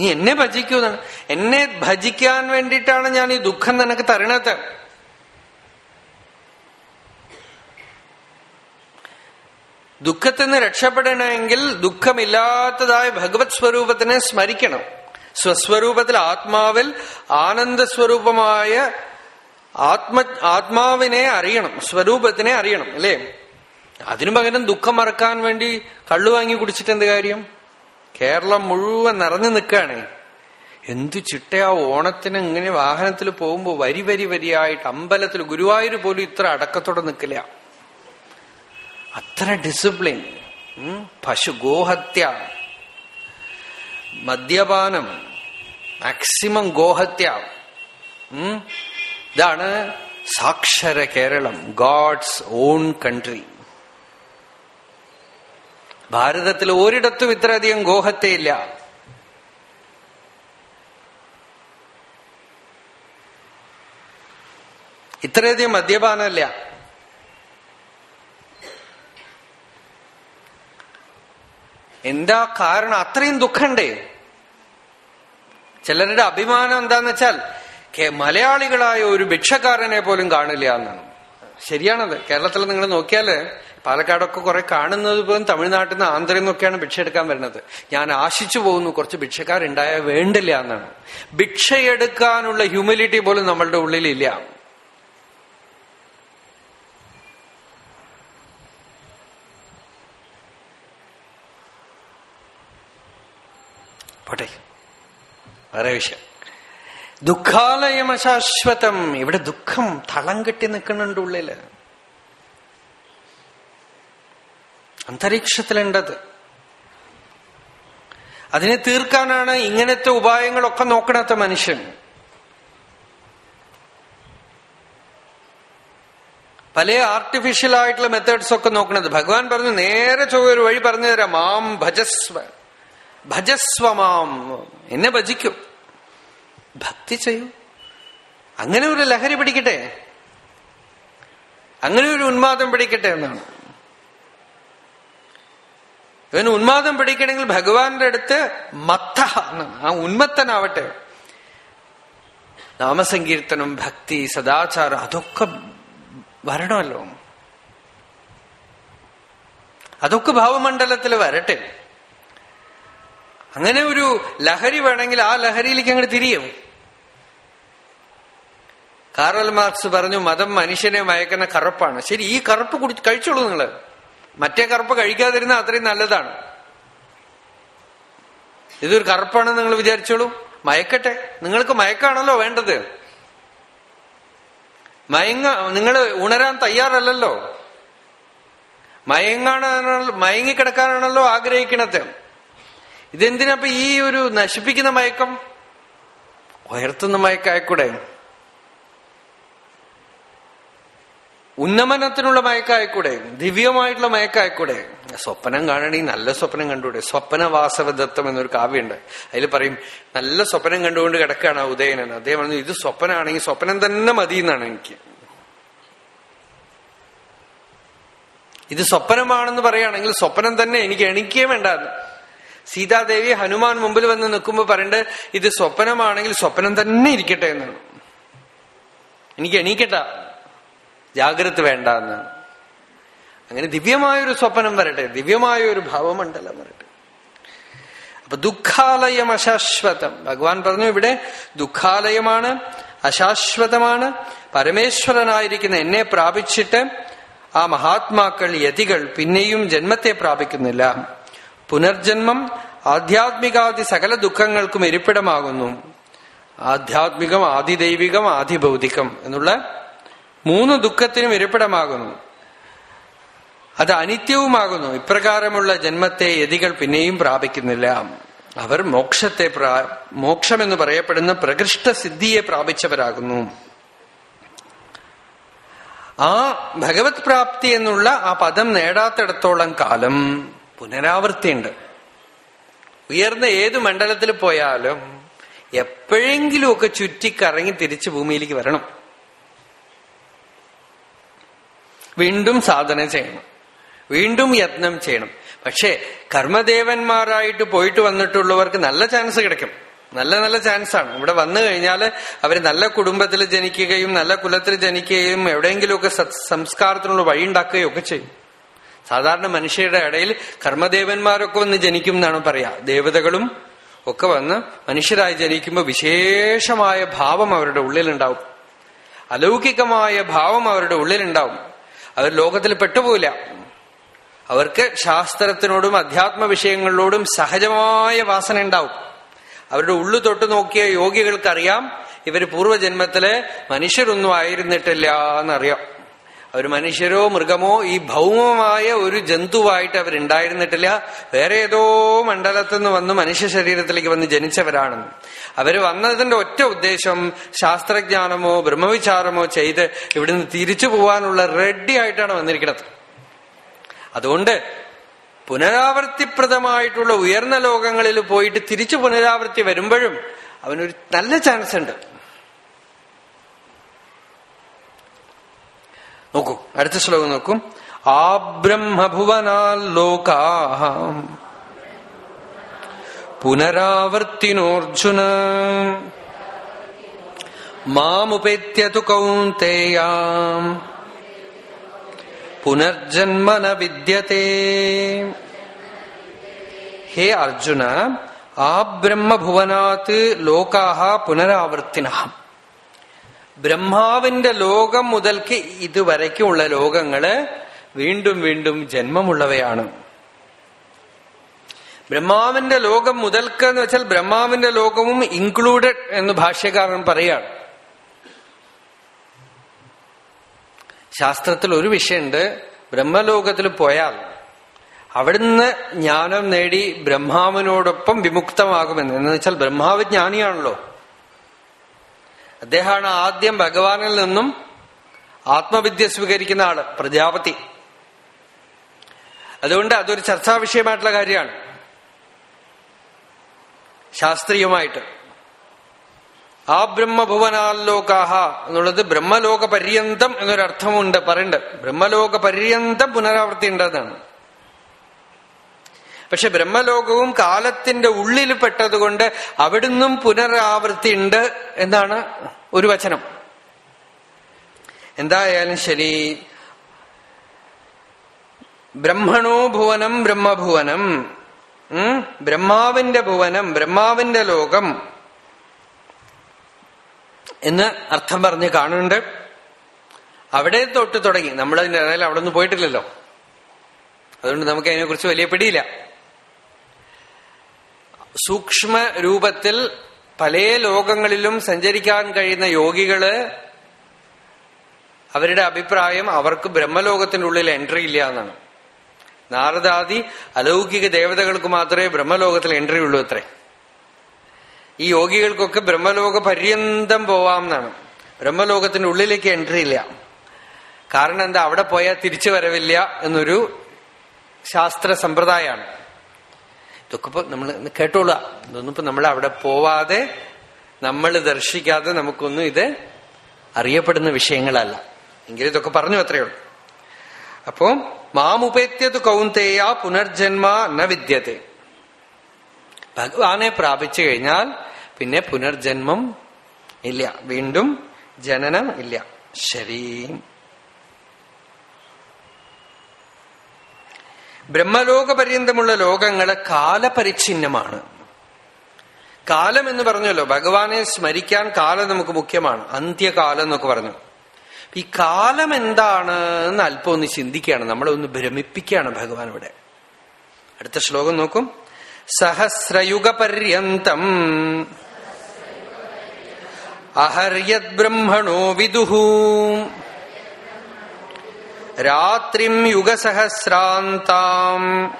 നീ എന്നെ ഭജിക്കൂ എന്നാണ്. എന്നെ ഭജിക്കാൻ വേണ്ടിയിട്ടാണ് ഞാൻ ഈ ദുഃഖം നിനക്ക് തരണത്. ദുഃഖത്തിൽ നിന്ന് രക്ഷപ്പെടണമെങ്കിൽ ദുഃഖമില്ലാത്തതായ ഭഗവത് സ്വരൂപത്തിനെ സ്മരിക്കണം. സ്വസ്വരൂപത്തിൽ ആത്മാവിൽ ആനന്ദ സ്വരൂപമായ ആത്മ ആത്മാവിനെ അറിയണം സ്വരൂപത്തിനെ അറിയണം അല്ലേ? അതിനു പകരം ദുഃഖം മറക്കാൻ വേണ്ടി കള്ളു വാങ്ങി കുടിച്ചിട്ട് എന്ത് കാര്യം? കേരളം മുഴുവൻ നിറഞ്ഞു നിൽക്കുകയാണ്. എന്തു ചിട്ടയാ ഓണത്തിന് ഇങ്ങനെ വാഹനത്തിൽ പോകുമ്പോൾ വരി വരി വരിയായിട്ട് അമ്പലത്തിൽ ഗുരുവായൂർ പോലും ഇത്ര അടക്കത്തോടെ നിൽക്കില്ല. അത്ര ഡിസിപ്ലിൻ പശു ഗോഹത്യ. മദ്യപാനം മാക്സിമം ഗോഹത്യ. ഇതാണ് സാക്ഷര കേരളം ഗോഡ്സ് ഓൺ കൺട്രി. ഭാരതത്തിൽ ഒരിടത്തും ഇത്രയധികം ഗോഹത്യയില്ല. ഇത്രയധികം മദ്യപാനമല്ല. എന്താ കാരണം? അത്രയും ദുഃഖണ്ടേ ചിലരുടെ അഭിമാനം എന്താന്ന് വെച്ചാൽ മലയാളികളായ ഒരു ഭിക്ഷക്കാരനെ പോലും കാണില്ല എന്നാണ്. ശരിയാണത്. കേരളത്തിൽ നിങ്ങൾ നോക്കിയാൽ പാലക്കാടൊക്കെ കുറെ കാണുന്നത് പോലും തമിഴ്നാട്ടിൽ നിന്ന് ആന്ധ്രയിൽ നിന്നൊക്കെയാണ് ഭിക്ഷ എടുക്കാൻ വരുന്നത്. ഞാൻ ആശിച്ചു പോകുന്നു കുറച്ച് ഭിക്ഷക്കാരുണ്ടായ വേണ്ടില്ല എന്നാണ്. ഭിക്ഷയെടുക്കാനുള്ള ഹ്യൂമിലിറ്റി പോലും നമ്മളുടെ ഉള്ളിലില്ല. പോട്ടെ. വേറെ വിഷയം. ദുഃഖാലയം അശാശ്വതം. ഇവിടെ ദുഃഖം തളം കെട്ടി നിൽക്കുന്നുണ്ട് ഉള്ളിൽ. അന്തരീക്ഷത്തിലുണ്ടത്. അതിനെ തീർക്കാനാണ് ഇങ്ങനത്തെ ഉപായങ്ങളൊക്കെ നോക്കണത്ത മനുഷ്യൻ. പല ആർട്ടിഫിഷ്യൽ ആയിട്ടുള്ള മെത്തേഡ്സ് ഒക്കെ നോക്കണത്. ഭഗവാൻ പറഞ്ഞു നേരെ ചൊവ്വ ഒരു വഴി പറഞ്ഞു തരാം. മാം ഭജസ്വ. ഭജസ്വ മാം. എന്നെ ഭജിക്കും. ഭക്തി ചെയ്യൂ. അങ്ങനെ ഒരു ലഹരി പിടിക്കട്ടെ? അങ്ങനെ ഒരു ഉന്മാദം പിടിക്കട്ടെ എന്നാണ്. ഇവന് ഉന്മാദം പിടിക്കണമെങ്കിൽ ഭഗവാന്റെ അടുത്ത് മത്ത ആ ഉന്മത്തനാവട്ടെ. നാമസങ്കീർത്തനം ഭക്തി സദാചാരം അതൊക്കെ വരണമല്ലോ. അതൊക്കെ ഭാവമണ്ഡലത്തിൽ വരട്ടെ. അങ്ങനെ ഒരു ലഹരി വേണമെങ്കിൽ ആ ലഹരിയിലേക്ക് അങ്ങോട്ട് തിരിയും. കാറൽ മാർക്സ് പറഞ്ഞു മതം മനുഷ്യനെ മയക്കുന്ന കറുപ്പാണ്. ശരി ഈ കറുപ്പ് കുടി കഴിച്ചോളൂ നിങ്ങൾ. മറ്റേ കറുപ്പ് കഴിക്കാതിരുന്ന അത്രയും നല്ലതാണ്. ഇതൊരു കറുപ്പാണെന്ന് നിങ്ങൾ വിചാരിച്ചോളൂ. മയക്കട്ടെ നിങ്ങൾക്ക് മയക്കാണല്ലോ വേണ്ടത്. മയങ്ങ നിങ്ങൾ ഉണരാൻ തയ്യാറല്ലല്ലോ. മയങ്ങാണ മയങ്ങിക്കിടക്കാനാണല്ലോ ആഗ്രഹിക്കണത്. ഇതെന്തിനപ്പൊ ഈ ഒരു നശിപ്പിക്കുന്ന മയക്കം? ഉയർത്തുന്ന മയക്കായിക്കൂടെ? ഉന്നമനത്തിനുള്ള മയക്കായിക്കൂടെ? ദിവ്യമായിട്ടുള്ള മയക്കായിക്കൂടെ? സ്വപ്നം കാണണി നല്ല സ്വപ്നം കണ്ടുകൂടെ? സ്വപ്നവാസവദത്തം എന്നൊരു കാവ്യുണ്ട്. അതിൽ പറയും നല്ല സ്വപ്നം കണ്ടുകൊണ്ട് കിടക്കുകയാണ് ഉദയനൻ. അദ്ദേഹം പറഞ്ഞു ഇത് സ്വപ്നമാണെങ്കിൽ സ്വപ്നം തന്നെ മതി എന്നാണ് എനിക്ക്. ഇത് സ്വപ്നമാണെന്ന് പറയുകയാണെങ്കിൽ സ്വപ്നം തന്നെ എനിക്ക് എണിക്കേ വേണ്ടാന്ന്. സീതാദേവി ഹനുമാൻ മുമ്പിൽ വന്ന് നിൽക്കുമ്പോൾ പറയണ്ട് ഇത് സ്വപ്നമാണെങ്കിൽ സ്വപ്നം തന്നെ ഇരിക്കട്ടെ എന്നാണ് എനിക്ക് എണീക്കട്ട. ജാഗ്രത വേണ്ട എന്നാണ് അങ്ങനെ ദിവ്യമായൊരു സ്വപ്നം വരട്ടെ. ദിവ്യമായ ഒരു ഭാവമണ്ഡലം വരട്ടെ. അപ്പൊ ദുഃഖാലയം അശാശ്വതം. ഭഗവാൻ പറഞ്ഞു ഇവിടെ ദുഃഖാലയമാണ് അശാശ്വതമാണ്. പരമേശ്വരനായിരിക്കുന്ന എന്നെ പ്രാപിച്ചിട്ട് ആ മഹാത്മാക്കൾ യതികൾ പിന്നെയും ജന്മത്തെ പ്രാപിക്കുന്നില്ല. പുനർജന്മം ആധ്യാത്മികാദി സകല ദുഃഖങ്ങൾക്കും ഇരിപ്പിടമാകുന്നു. ആധ്യാത്മികം ആദിദൈവികം ആദിഭൗതികം എന്നുള്ള മൂന്ന് ദുഃഖത്തിനും ഇരിപ്പിടമാകുന്നു. അത് അനിത്യവുമാകുന്നു. ഇപ്രകാരമുള്ള ജന്മത്തെ യതികൾ പിന്നെയും പ്രാപിക്കുന്നില്ല. അവർ മോക്ഷത്തെ മോക്ഷമെന്ന് പറയപ്പെടുന്ന പ്രകൃഷ്ട സിദ്ധിയെ പ്രാപിച്ചവരാകുന്നു. ആ ഭഗവത് പ്രാപ്തി എന്നുള്ള ആ പദം നേടാത്തിടത്തോളം കാലം പുനരാവൃത്തിയുണ്ട് ഉയർന്ന ഏത് മണ്ഡലത്തിൽ പോയാലും എപ്പോഴെങ്കിലുമൊക്കെ ചുറ്റിക്കറങ്ങി തിരിച്ച് ഭൂമിയിലേക്ക് വരണം. വീണ്ടും സാധന ചെയ്യണം. വീണ്ടും യത്നം ചെയ്യണം. പക്ഷേ കർമ്മദേവന്മാരായിട്ട് പോയിട്ട് വന്നിട്ടുള്ളവർക്ക് നല്ല ചാൻസ് കിടക്കും. നല്ല നല്ല ചാൻസാണ് ഇവിടെ വന്നു കഴിഞ്ഞാൽ അവർ നല്ല കുടുംബത്തിൽ ജനിക്കുകയും നല്ല കുലത്തിൽ ജനിക്കുകയും എവിടെയെങ്കിലുമൊക്കെ സംസ്കാരത്തിനുള്ള വഴി ഉണ്ടാക്കുകയും ഒക്കെ ചെയ്യും. സാധാരണ മനുഷ്യരുടെ ഇടയിൽ കർമ്മദേവന്മാരൊക്കെ വന്ന് ജനിക്കും എന്നാണ് പറയാ. ദേവതകളും ഒക്കെ വന്ന് മനുഷ്യരായി ജനിക്കുമ്പോൾ വിശേഷമായ ഭാവം അവരുടെ ഉള്ളിലുണ്ടാവും. അലൗകികമായ ഭാവം അവരുടെ ഉള്ളിലുണ്ടാവും. അവർ ലോകത്തിൽ പെട്ടുപോയില്ല അവർക്ക് ശാസ്ത്രത്തിനോടും അധ്യാത്മ വിഷയങ്ങളിലോടും സഹജമായ വാസന ഉണ്ടാവും. അവരുടെ ഉള്ളു തൊട്ട് നോക്കിയ യോഗികൾക്കറിയാം ഇവർ പൂർവജന്മത്തിൽ മനുഷ്യരൊന്നും ആയിരുന്നിട്ടില്ല എന്നറിയാം. അവർ മനുഷ്യരോ മൃഗമോ ഈ ഭൗമമായ ഒരു ജന്തുവായിട്ട് അവരുണ്ടായിരുന്നിട്ടില്ല. വേറെ ഏതോ മണ്ഡലത്തിൽ നിന്ന് വന്ന് മനുഷ്യ ശരീരത്തിലേക്ക് വന്ന് ജനിച്ചവരാണെന്ന്. അവർ വന്നതിന്റെ ഒറ്റ ഉദ്ദേശം ശാസ്ത്രജ്ഞാനമോ ബ്രഹ്മവിചാരമോ ചെയ്ത് ഇവിടുന്ന് തിരിച്ചു പോവാനുള്ള റെഡി ആയിട്ടാണ് വന്നിരിക്കുന്നത്. അതുകൊണ്ട് പുനരാവർത്തിപ്രദമായിട്ടുള്ള ഉയർന്ന ലോകങ്ങളിൽ പോയിട്ട് തിരിച്ചു പുനരാവർത്തി വരുമ്പോഴും അവനൊരു നല്ല ചാൻസ് ഉണ്ട്. നോക്കൂ അടുത്ത ശ്ലോകം നോക്കൂ. ആ ബ്രഹ്മഭുവനാലോകാ പുനരാവർത്തിനോർജുന. മാമുപേത്യതു കൗന്തേയാം. പുനർജന്മന വിദ്യത്തെ ഹേ അർജുന ആ ബ്രഹ്മഭുവനാത് ലോകാഹ പുനരാവർത്തിന ബ്രഹ്മാവിന്റെ ലോകം മുതൽക്ക് ഇതുവരയ്ക്കുമുള്ള ലോകങ്ങൾ വീണ്ടും വീണ്ടും ജന്മമുള്ളവയാണ്. ബ്രഹ്മാവിന്റെ ലോകം മുതൽക്ക് എന്ന് വെച്ചാൽ ബ്രഹ്മാവിന്റെ ലോകവും ഇൻക്ലൂഡഡ് എന്ന് ഭാഷ്യകാരൻ പറയാണ്. ശാസ്ത്രത്തിൽ ഒരു വിഷയമുണ്ട് ബ്രഹ്മലോകത്തിൽ പോയാൽ അവിടുന്ന് ജ്ഞാനം നേടി ബ്രഹ്മാവിനോടൊപ്പം വിമുക്തമാകുമെന്ന്. എന്ന് വെച്ചാൽ ബ്രഹ്മാവ് ജ്ഞാനിയാണല്ലോ അദ്ദേഹമാണ് ആദ്യം ഭഗവാനിൽ നിന്നും ആത്മവിദ്യ സ്വീകരിക്കുന്ന ആൾ പ്രജാപതി. അതുകൊണ്ട് അതൊരു ചർച്ചാ വിഷയമായിട്ടുള്ള കാര്യമാണ്. ശാസ്ത്രീയമായിട്ട്. ആ ബ്രഹ്മഭുവനാലോകാഹ എന്നുള്ളത് ബ്രഹ്മലോക പര്യന്തം എന്നൊരർത്ഥമുണ്ട് പറയണ്ട് ബ്രഹ്മലോക പര്യന്തം പുനരാവൃത്തി ഉണ്ടെന്നാണ് പക്ഷെ ബ്രഹ്മലോകവും കാലത്തിന്റെ ഉള്ളിൽ പെട്ടതുകൊണ്ട് അവിടുന്നും പുനരാവൃത്തി ഉണ്ട് എന്നാണ് ഒരു വചനം. എന്തായാലും ശരി. ബ്രഹ്മണോ ഭുവനം ബ്രഹ്മഭുവനം ബ്രഹ്മാവിന്റെ ഭുവനം ബ്രഹ്മാവിന്റെ ലോകം എന്ന് അർത്ഥം പറഞ്ഞ് കാണുന്നുണ്ട്. അവിടെ തൊട്ട് തുടങ്ങി. നമ്മളതിന്റെ ഇടയിൽ അവിടെ ഒന്നും പോയിട്ടില്ലല്ലോ. അതുകൊണ്ട് നമുക്ക് അതിനെക്കുറിച്ച് വലിയ പിടിയില്ല. സൂക്ഷ്മ രൂപത്തിൽ പല ലോകങ്ങളിലും സഞ്ചരിക്കാൻ കഴിയുന്ന യോഗികൾ അവരുടെ അഭിപ്രായം അവർക്ക് ബ്രഹ്മലോകത്തിന്റെ ഉള്ളിൽ എൻട്രി ഇല്ല എന്നാണ്. നാരദാദി അലൗകിക ദേവതകൾക്ക് മാത്രമേ ബ്രഹ്മലോകത്തിൽ എൻട്രി ഉള്ളൂ അത്രേ. ഈ യോഗികൾക്കൊക്കെ ബ്രഹ്മലോക പര്യന്തം പോവാം എന്നാണ്. ബ്രഹ്മലോകത്തിന്റെ ഉള്ളിലേക്ക് എൻട്രി ഇല്ല. കാരണം എന്താ അവിടെ പോയാൽ തിരിച്ചു വരവില്ല എന്നൊരു ശാസ്ത്ര സമ്പ്രദായമാണ്. ഇതൊക്കെ നമ്മൾ കേട്ടോളുക. ഇതൊന്നും ഇപ്പൊ നമ്മൾ അവിടെ പോവാതെ നമ്മൾ ദർശിക്കാതെ നമുക്കൊന്നും ഇത് അറിയപ്പെടുന്ന വിഷയങ്ങളല്ല. എങ്കിലും ഇതൊക്കെ പറഞ്ഞു അത്രയേ ഉള്ളൂ. അപ്പോ മാമുപേത്യതു കൗന്തേയ പുനർജന്മ ന വിദ്യത്തെ. ഭഗവാനെ പ്രാപിച്ചു കഴിഞ്ഞാൽ പിന്നെ പുനർജന്മം ഇല്ല. വീണ്ടും ജനനം ഇല്ല. ശരീ ബ്രഹ്മലോക പര്യന്തമുള്ള ലോകങ്ങൾ കാലപരിച്ഛിന്നമാണ്. കാലം എന്ന് പറഞ്ഞല്ലോ ഭഗവാനെ സ്മരിക്കാൻ കാലം നമുക്ക് മുഖ്യമാണ്. അന്ത്യകാലം എന്നൊക്കെ പറഞ്ഞു. ഈ കാലം എന്താണ് എന്ന് അല്പം ഒന്ന് ചിന്തിക്കുകയാണ്. നമ്മളെ ഒന്ന് ഭ്രമിപ്പിക്കുകയാണ് ഭഗവാൻ ഇവിടെ. അടുത്ത ശ്ലോകം നോക്കും. സഹസ്രയുഗ പര്യന്തം അഹര്യത് ബ്രഹ്മണോ വിദുഹൂ രാത്രിം യുഗസഹസ്രാന്താം.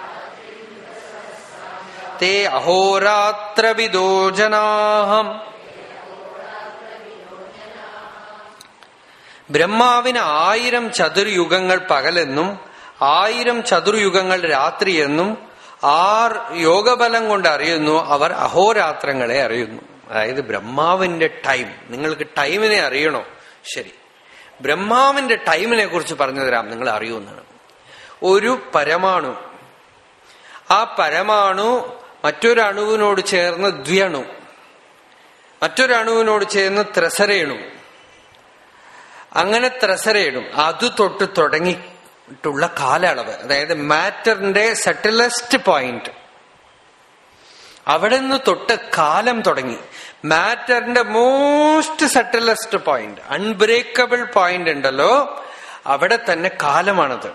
തേ അഹോരാത്രവിദോ ജനാഹം. ബ്രഹ്മാവിന് ആയിരം ചതുർയുഗങ്ങൾ പകലെന്നും ആയിരം ചതുർയുഗങ്ങൾ രാത്രിയെന്നും ആർ യോഗബലം കൊണ്ട് അറിയുന്നു അവർ അഹോരാത്രങ്ങളെ അറിയുന്നു. അതായത് ബ്രഹ്മാവിന്റെ ടൈം. നിങ്ങൾക്ക് ടൈമിനെ അറിയണോ? ശരി. ബ്രഹ്മാവിന്റെ ടൈമിനെ കുറിച്ച് പറഞ്ഞു തരാം നിങ്ങൾ അറിയുമെന്നാണ്. ഒരു പരമാണു. ആ പരമാണു മറ്റൊരണുവിനോട് ചേർന്ന് ദ്വ്യണു. മറ്റൊരണുവിനോട് ചേർന്ന് ത്രസരേണു. അങ്ങനെ ത്രസരേണു. അത് തൊട്ട് തുടങ്ങിയിട്ടുള്ള കാലയളവ്. അതായത് മാറ്ററിന്റെ സെറ്റിലസ്റ്റ് പോയിന്റ്. അവിടെ നിന്ന് തൊട്ട് കാലം തുടങ്ങി. മാറ്ററിന്റെ most subtlest point unbreakable point ഉണ്ടല്ലോ അവിടെ തന്നെ കാലമാണത്.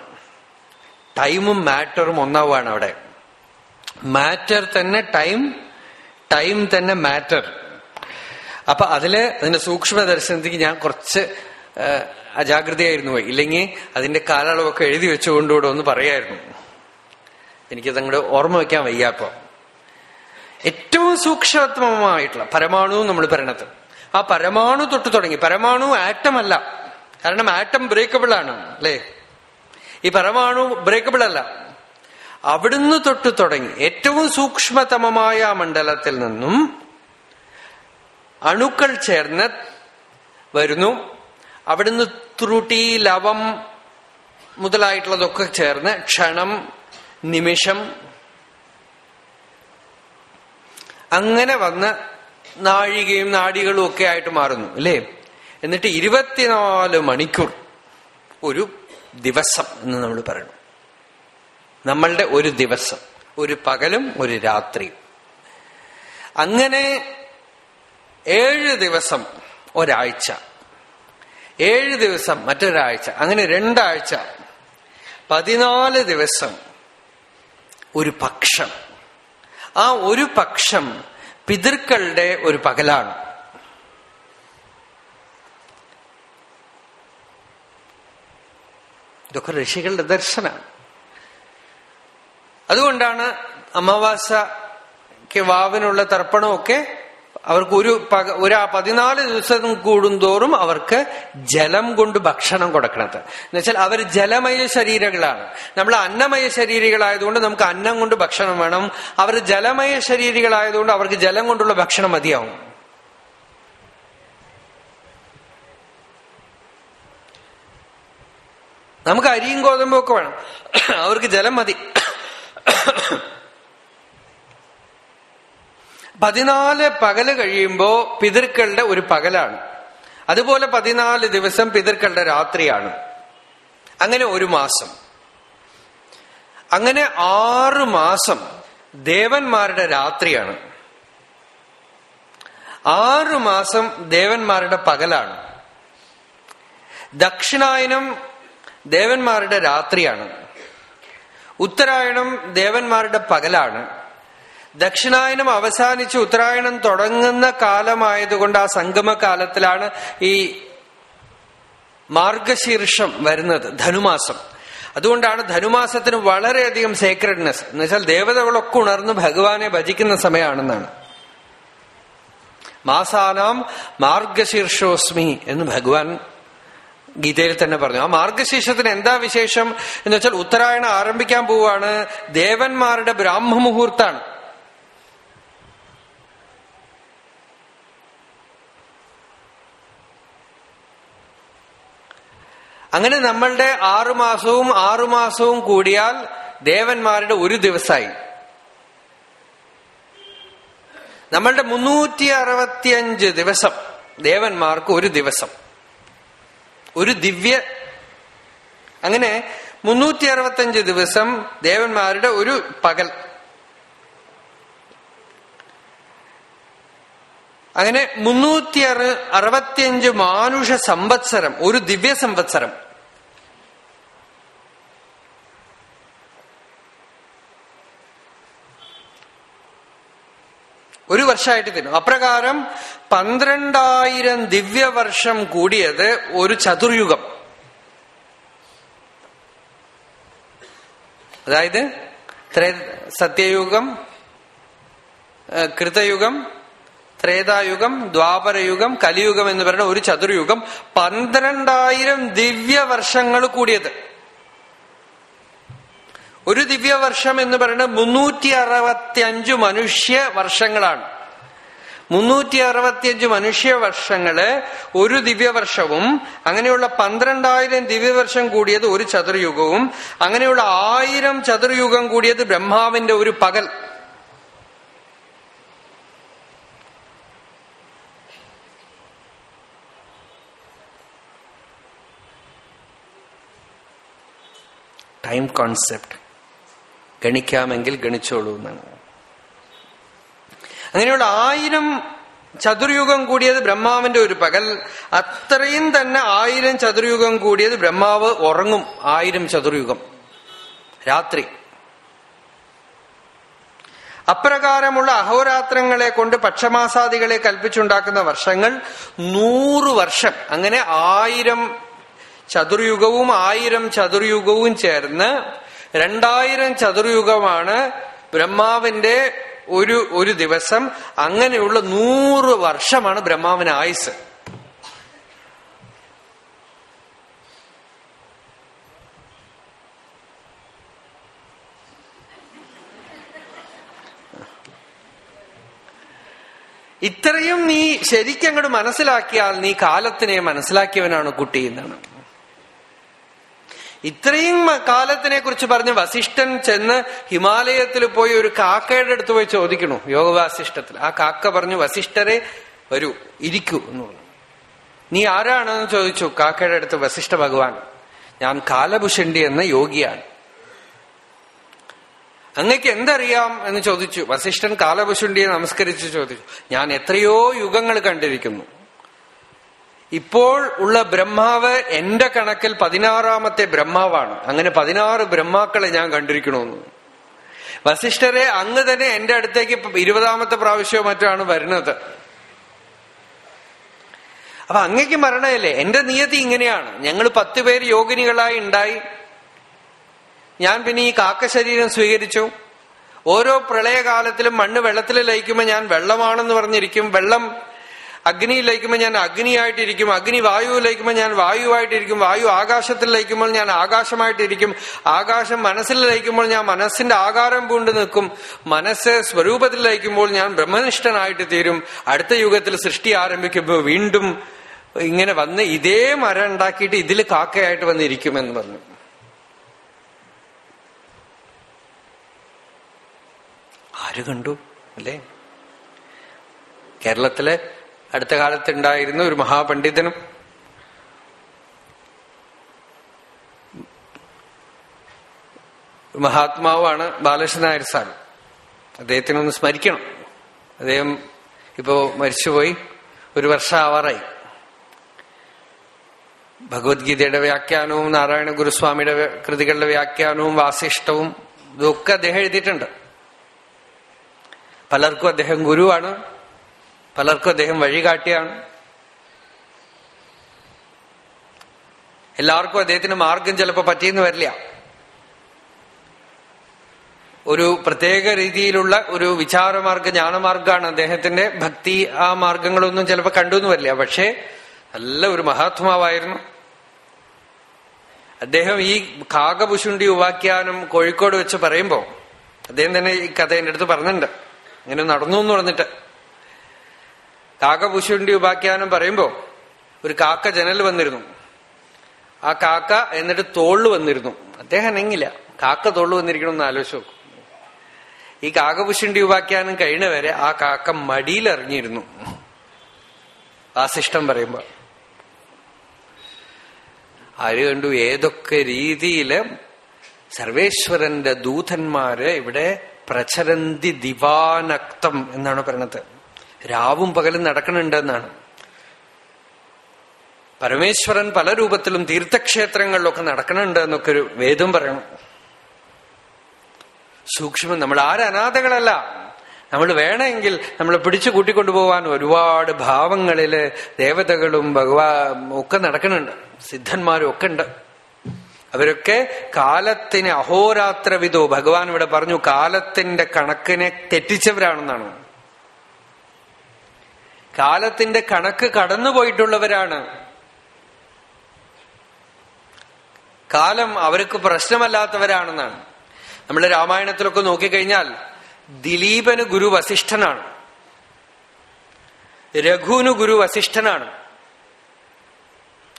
ടൈമും മാറ്ററും ഒന്നാവാണ് അവിടെ. മാറ്റർ തന്നെ ടൈം ടൈം തന്നെ മാറ്റർ അപ്പൊ അതിൽ അതിന്റെ സൂക്ഷ്മ ദർശനത്തിക്ക് ഞാൻ കുറച്ച് അജാഗ്രതയായിരുന്നു പോയി. ഇല്ലെങ്കിൽ അതിന്റെ കാലയളവൊക്കെ എഴുതി വെച്ചുകൊണ്ടുകൂടെ ഒന്ന് പറയായിരുന്നു. എനിക്കത് അങ്ങോട്ട് ഓർമ്മ വെക്കാൻ വയ്യാപ്പോ. ഏറ്റവും സൂക്ഷ്മത്വമായിട്ടുള്ള പരമാണു നമ്മൾ പറയണത്. ആ പരമാണു തൊട്ട് തുടങ്ങി. പരമാണു ആറ്റം അല്ല. കാരണം ആറ്റം ബ്രേക്കബിൾ ആണ് അല്ലേ? ഈ പരമാണു ബ്രേക്കബിൾ അല്ല. അവിടുന്ന് തൊട്ട് തുടങ്ങി. ഏറ്റവും സൂക്ഷ്മതമമായ മണ്ഡലത്തിൽ നിന്നും അണുക്കൾ ചേർന്ന് വരുന്നു. അവിടുന്ന് ത്രുട്ടി ലവം മുതലായിട്ടുള്ളതൊക്കെ ചേർന്ന് ക്ഷണം നിമിഷം അങ്ങനെ വന്ന് നാഴികയും നാടികളും ഒക്കെ ആയിട്ട് മാറുന്നു അല്ലേ? എന്നിട്ട് ഇരുപത്തിനാല് മണിക്കൂർ ഒരു ദിവസം എന്ന് നമ്മൾ പറയണം. നമ്മളുടെ ഒരു ദിവസം ഒരു പകലും ഒരു രാത്രിയും. അങ്ങനെ ഏഴ് ദിവസം ഒരാഴ്ച ഏഴ് ദിവസം മറ്റൊരാഴ്ച അങ്ങനെ രണ്ടാഴ്ച പതിനാല് ദിവസം ഒരു പക്ഷം ആ ഒരു പക്ഷം പിതൃക്കളുടെ ഒരു പകലാണ്. ഇതൊക്കെ ഋഷികളുടെ ദർശനമാണ്. അതുകൊണ്ടാണ് അമാവാസയ്ക്ക് വാവിനുള്ള തർപ്പണമൊക്കെ അവർക്ക് ഒരു ഒരു പതിനാല് ദിവസം കൂടുന്തോറും അവർക്ക് ജലം കൊണ്ട് ഭക്ഷണം കൊടുക്കണത്. എന്നുവെച്ചാൽ അവർ ജലമയ ശരീരങ്ങളാണ് നമ്മൾ അന്നമയ ശരീരങ്ങളായതുകൊണ്ട് നമുക്ക് അന്നം കൊണ്ട് ഭക്ഷണം വേണം. അവർ ജലമയ ശരീരങ്ങളായതുകൊണ്ട് അവർക്ക് ജലം കൊണ്ടുള്ള ഭക്ഷണം മതിയാവും. നമുക്ക് അരിയും ഗോതമ്പും ഒക്കെ വേണം. അവർക്ക് ജലം മതി. പതിനാല് പകൽ കഴിയുമ്പോ പിതൃക്കളുടെ ഒരു പകലാണ്. അതുപോലെ പതിനാല് ദിവസം പിതൃക്കളുടെ രാത്രിയാണ്. അങ്ങനെ ഒരു മാസം. അങ്ങനെ ആറു മാസം ദേവന്മാരുടെ രാത്രിയാണ്. ആറു മാസം ദേവന്മാരുടെ പകലാണ്. ദക്ഷിണായനം ദേവന്മാരുടെ രാത്രിയാണ്. ഉത്തരായണം ദേവന്മാരുടെ പകലാണ്. ദക്ഷിണായനം അവസാനിച്ച് ഉത്തരായണം തുടങ്ങുന്ന കാലമായതുകൊണ്ട് ആ സംഗമകാലത്തിലാണ് ഈ മാർഗശീർഷം വരുന്നത് ധനുമാസം. അതുകൊണ്ടാണ് ധനുമാസത്തിന് വളരെയധികം സേക്രഡ്നെസ് എന്നുവെച്ചാൽ ദേവതകളൊക്കെ ഉണർന്ന് ഭഗവാനെ ഭജിക്കുന്ന സമയമാണെന്നാണ് മാസാനാം മാർഗശീർഷോസ്മി എന്ന് ഭഗവാൻ ഗീതയിൽ തന്നെ പറഞ്ഞു. ആ മാർഗശീർഷത്തിന് എന്താ വിശേഷം? എന്ന് വെച്ചാൽ ഉത്തരായണം ആരംഭിക്കാൻ പോവാണ് ദേവന്മാരുടെ ബ്രാഹ്മ മുഹൂർത്താണ് അങ്ങനെ നമ്മളുടെ ആറുമാസവും ആറുമാസവും കൂടിയാൽ ദേവന്മാരുടെ ഒരു ദിവസമായി നമ്മളുടെ മുന്നൂറ്റി അറുപത്തിയഞ്ച് ദിവസം ദേവന്മാർക്ക് ഒരു ദിവസം. ഒരു ദിവ്യ അങ്ങനെ മുന്നൂറ്റി അറുപത്തിയഞ്ച് ദിവസം ദേവന്മാരുടെ ഒരു പകൽ. അങ്ങനെ മുന്നൂറ്റി അറു അറുപത്തിയഞ്ച് മാനുഷ സംവത്സരം ഒരു ദിവ്യ സംവത്സരം. ഒരു വർഷമായിട്ട് തരും അപ്രകാരം പന്ത്രണ്ടായിരം ദിവ്യവർഷം കൂടിയത് ഒരു ചതുർയുഗം. അതായത് സത്യയുഗം കൃതയുഗം ത്രേതായുഗം ദ്വാപരയുഗം കലിയുഗം എന്ന് പറയുന്ന ഒരു ചതുർയുഗം പന്ത്രണ്ടായിരം ദിവ്യ വർഷങ്ങൾ കൂടിയത്. ഒരു ദിവ്യവർഷം എന്ന് പറയുന്നത് മുന്നൂറ്റി അറുപത്തി അഞ്ച് മനുഷ്യ വർഷങ്ങളാണ്. മുന്നൂറ്റി അറുപത്തിയഞ്ച് മനുഷ്യ വർഷങ്ങൾ ഒരു ദിവ്യവർഷവും അങ്ങനെയുള്ള പന്ത്രണ്ടായിരം ദിവ്യവർഷം കൂടിയത് ഒരു ചതുർയുഗവും അങ്ങനെയുള്ള ആയിരം ചതുർയുഗം കൂടിയത് ബ്രഹ്മാവിന്റെ ഒരു പകൽ. Time concept. ഗണിക്കാമെങ്കിൽ ഗണിച്ചോളൂ എന്നാണ്. അങ്ങനെയുള്ള ആയിരം ചതുർയുഗം കൂടിയത് ബ്രഹ്മാവിന്റെ ഒരു പകൽ. അത്രയും തന്നെ ആയിരം ചതുർയുഗം കൂടിയത് ബ്രഹ്മാവ് ഉറങ്ങും ആയിരം ചതുർയുഗം. രാത്രി. അപ്രകാരമുള്ള അഹോരാത്രങ്ങളെ കൊണ്ട് പക്ഷമാസാദികളെ കൽപ്പിച്ചുണ്ടാക്കുന്ന വർഷങ്ങൾ നൂറ് വർഷം. അങ്ങനെ ആയിരം ചതുർയുഗവും ആയിരം ചതുർയുഗവും ചേർന്ന് രണ്ടായിരം ചതുർയുഗമാണ് ബ്രഹ്മാവിന്റെ ഒരു ഒരു ദിവസം. അങ്ങനെയുള്ള നൂറ് വർഷമാണ് ബ്രഹ്മാവിന് ആയുസ്. ഇത്രയും നീ ശരിക്കങ്ങോട്ട് മനസ്സിലാക്കിയാൽ നീ കാലത്തിനെ മനസ്സിലാക്കിയവനാണ് കുട്ടി എന്നാണ്. ഇത്രയും കാലത്തിനെ കുറിച്ച് പറഞ്ഞ് വസിഷ്ഠൻ ചെന്ന് ഹിമാലയത്തിൽ പോയി ഒരു കാക്കയുടെ അടുത്ത് പോയി ചോദിക്കണു യോഗവാസിഷ്ഠത്തിൽ. ആ കാക്ക പറഞ്ഞു വസിഷ്ഠരെ വരൂ ഇരിക്കൂ എന്ന് പറഞ്ഞു. നീ ആരാണെന്ന് ചോദിച്ചു? കാക്കയുടെ അടുത്ത് വസിഷ്ഠ ഭഗവാൻ ഞാൻ കാലഭുഷണ്ടി എന്ന യോഗിയാണ്. അങ്ങക്ക് എന്തറിയാം? എന്ന് ചോദിച്ചു. വസിഷ്ഠൻ കാലഭുഷുണ്ടിയെ നമസ്കരിച്ച് ചോദിച്ചു. ഞാൻ എത്രയോ യുഗങ്ങൾ കണ്ടിരിക്കുന്നു. ഇപ്പോൾ ഉള്ള ബ്രഹ്മാവ് എന്റെ കണക്കിൽ പതിനാറാമത്തെ ബ്രഹ്മാവാണ്. അങ്ങനെ പതിനാറ് ബ്രഹ്മാക്കളെ ഞാൻ കണ്ടിരിക്കണമെന്ന് വസിഷ്ഠരെ അങ്ങ് തന്നെ എന്റെ അടുത്തേക്ക് ഇരുപതാമത്തെ പ്രാവശ്യമോ മറ്റാണ് വരുന്നത്. അപ്പൊ അങ്ങക്ക് മരണമല്ലേ എന്റെ നിയതി ഇങ്ങനെയാണ്. ഞങ്ങൾ പത്ത് പേര് യോഗിനികളായി ഉണ്ടായി. ഞാൻ പിന്നെ ഈ കാക്കശരീരം സ്വീകരിച്ചു. ഓരോ പ്രളയകാലത്തിലും മണ്ണ് വെള്ളത്തിൽ ലയിക്കുമ്പോൾ ഞാൻ വെള്ളമാണെന്ന് പറഞ്ഞിരിക്കും. വെള്ളം അഗ്നിയിൽ ലയിക്കുമ്പോൾ ഞാൻ അഗ്നിയായിട്ടിരിക്കും അഗ്നി വായുവിൽ ലയിക്കുമ്പോൾ ഞാൻ വായുവായിട്ടിരിക്കും വായു ആകാശത്തിൽ ലയിക്കുമ്പോൾ ഞാൻ ആകാശമായിട്ടിരിക്കും ആകാശം മനസ്സിൽ ലയിക്കുമ്പോൾ ഞാൻ മനസ്സിന്റെ ആകാരം പൂണ്ട് നിൽക്കും മനസ്സ് സ്വരൂപത്തിൽ ലയിക്കുമ്പോൾ ഞാൻ ബ്രഹ്മനിഷ്ഠനായിട്ട് തീരും അടുത്ത യുഗത്തിൽ സൃഷ്ടി ആരംഭിക്കുമ്പോൾ വീണ്ടും ഇങ്ങനെ വന്ന് ഇതേ മരം ഉണ്ടാക്കിയിട്ട് ഇതിൽ കാക്കയായിട്ട് വന്നിരിക്കുമെന്ന് പറഞ്ഞു. ആര് കണ്ടു? അല്ലേ? കേരളത്തിലെ അടുത്ത കാലത്തുണ്ടായിരുന്ന ഒരു മഹാപണ്ഡിതനും മഹാത്മാവാണ് ബാലകൃഷ്ണൻ നായർ സാർ. അദ്ദേഹത്തിനൊന്ന് സ്മരിക്കണം. അദ്ദേഹം ഇപ്പോ മരിച്ചുപോയി. ഒരു വർഷം ആവാറായി ഭഗവത്ഗീതയുടെ വ്യാഖ്യാനവും നാരായണ ഗുരുസ്വാമിയുടെ കൃതികളുടെ വ്യാഖ്യാനവും വാസിഷ്ടവും ഇതൊക്കെ അദ്ദേഹം എഴുതിയിട്ടുണ്ട്. പലർക്കും അദ്ദേഹം ഗുരുവാണ്. പലർക്കും അദ്ദേഹം വഴികാട്ടിയാണ്. എല്ലാവർക്കും അദ്ദേഹത്തിന് മാർഗം ചിലപ്പോൾ പറ്റിയെന്ന് വരില്ല. ഒരു പ്രത്യേക രീതിയിലുള്ള ഒരു വിചാരമാർഗ ജ്ഞാനമാർഗമാണ് അദ്ദേഹത്തിന്റെ ഭക്തി ആ മാർഗങ്ങളൊന്നും ചിലപ്പോൾ കണ്ടു എന്ന് വരില്ല. പക്ഷേ നല്ല ഒരു മഹാത്മാവായിരുന്നു. അദ്ദേഹം ഈ കാകപുശുണ്ടി ഉവാക്കിയാനും കോഴിക്കോട് വെച്ച് പറയുമ്പോൾ അദ്ദേഹം തന്നെ ഈ കഥ എന്റെ അടുത്ത് പറഞ്ഞിട്ടുണ്ട്. ഇങ്ങനെ നടന്നു എന്ന് പറഞ്ഞിട്ട്. കാക്കപുശുണ്ടി ഉപാഖ്യാനം പറയുമ്പോ ഒരു കാക്ക ജനൽ വന്നിരുന്നു. ആ കാക്ക എന്നിട്ട് തോൾ വന്നിരുന്നു. അദ്ദേഹം എങ്ങില്ല കാക്ക തോളിൽ വന്നിരിക്കണമെന്ന് ആലോചിച്ചു നോക്കും. ഈ കാക്കപുശുണ്ടി ഉപാഖ്യാനം കഴിഞ്ഞവരെ ആ കാക്ക മടിയിലറിഞ്ഞിരുന്നു വാസിഷ്ടം പറയുമ്പോ. ആര് കണ്ടു? ഏതൊക്കെ രീതിയിൽ സർവേശ്വരന്റെ ദൂതന്മാര് ഇവിടെ പ്രചരന്തി ദിവാനക്തം എന്നാണ് പറയണത്. രാവും പകലും നടക്കണുണ്ടെന്നാണ്. പരമേശ്വരൻ പല രൂപത്തിലും തീർത്ഥക്ഷേത്രങ്ങളിലൊക്കെ നടക്കണുണ്ട് എന്നൊക്കെ ഒരു വേദം പറയണം. സൂക്ഷ്മം നമ്മൾ ആരനാഥകളല്ല നമ്മൾ വേണമെങ്കിൽ നമ്മൾ പിടിച്ചു കൂട്ടിക്കൊണ്ടുപോകാൻ ഒരുപാട് ഭാവങ്ങളിൽ ദേവതകളും ഭഗവാ ഒക്കെ നടക്കുന്നുണ്ട് സിദ്ധന്മാരും ഒക്കെ ഉണ്ട്. അവരൊക്കെ കാലത്തിന് അഹോരാത്രവിധോ ഭഗവാൻ ഇവിടെ പറഞ്ഞു കാലത്തിന്റെ കണക്കിനെ തെറ്റിച്ചവരാണെന്നാണ്. കാലത്തിന്റെ കണക്ക് കടന്നുപോയിട്ടുള്ളവരാണ്. കാലം അവർക്ക് പ്രശ്നമല്ലാത്തവരാണെന്നാണ്. നമ്മൾ രാമായണത്തിലൊക്കെ നോക്കിക്കഴിഞ്ഞാൽ ദിലീപന് ഗുരു വസിഷ്ഠനാണ്. രഘുവിന് ഗുരു വസിഷ്ഠനാണ്.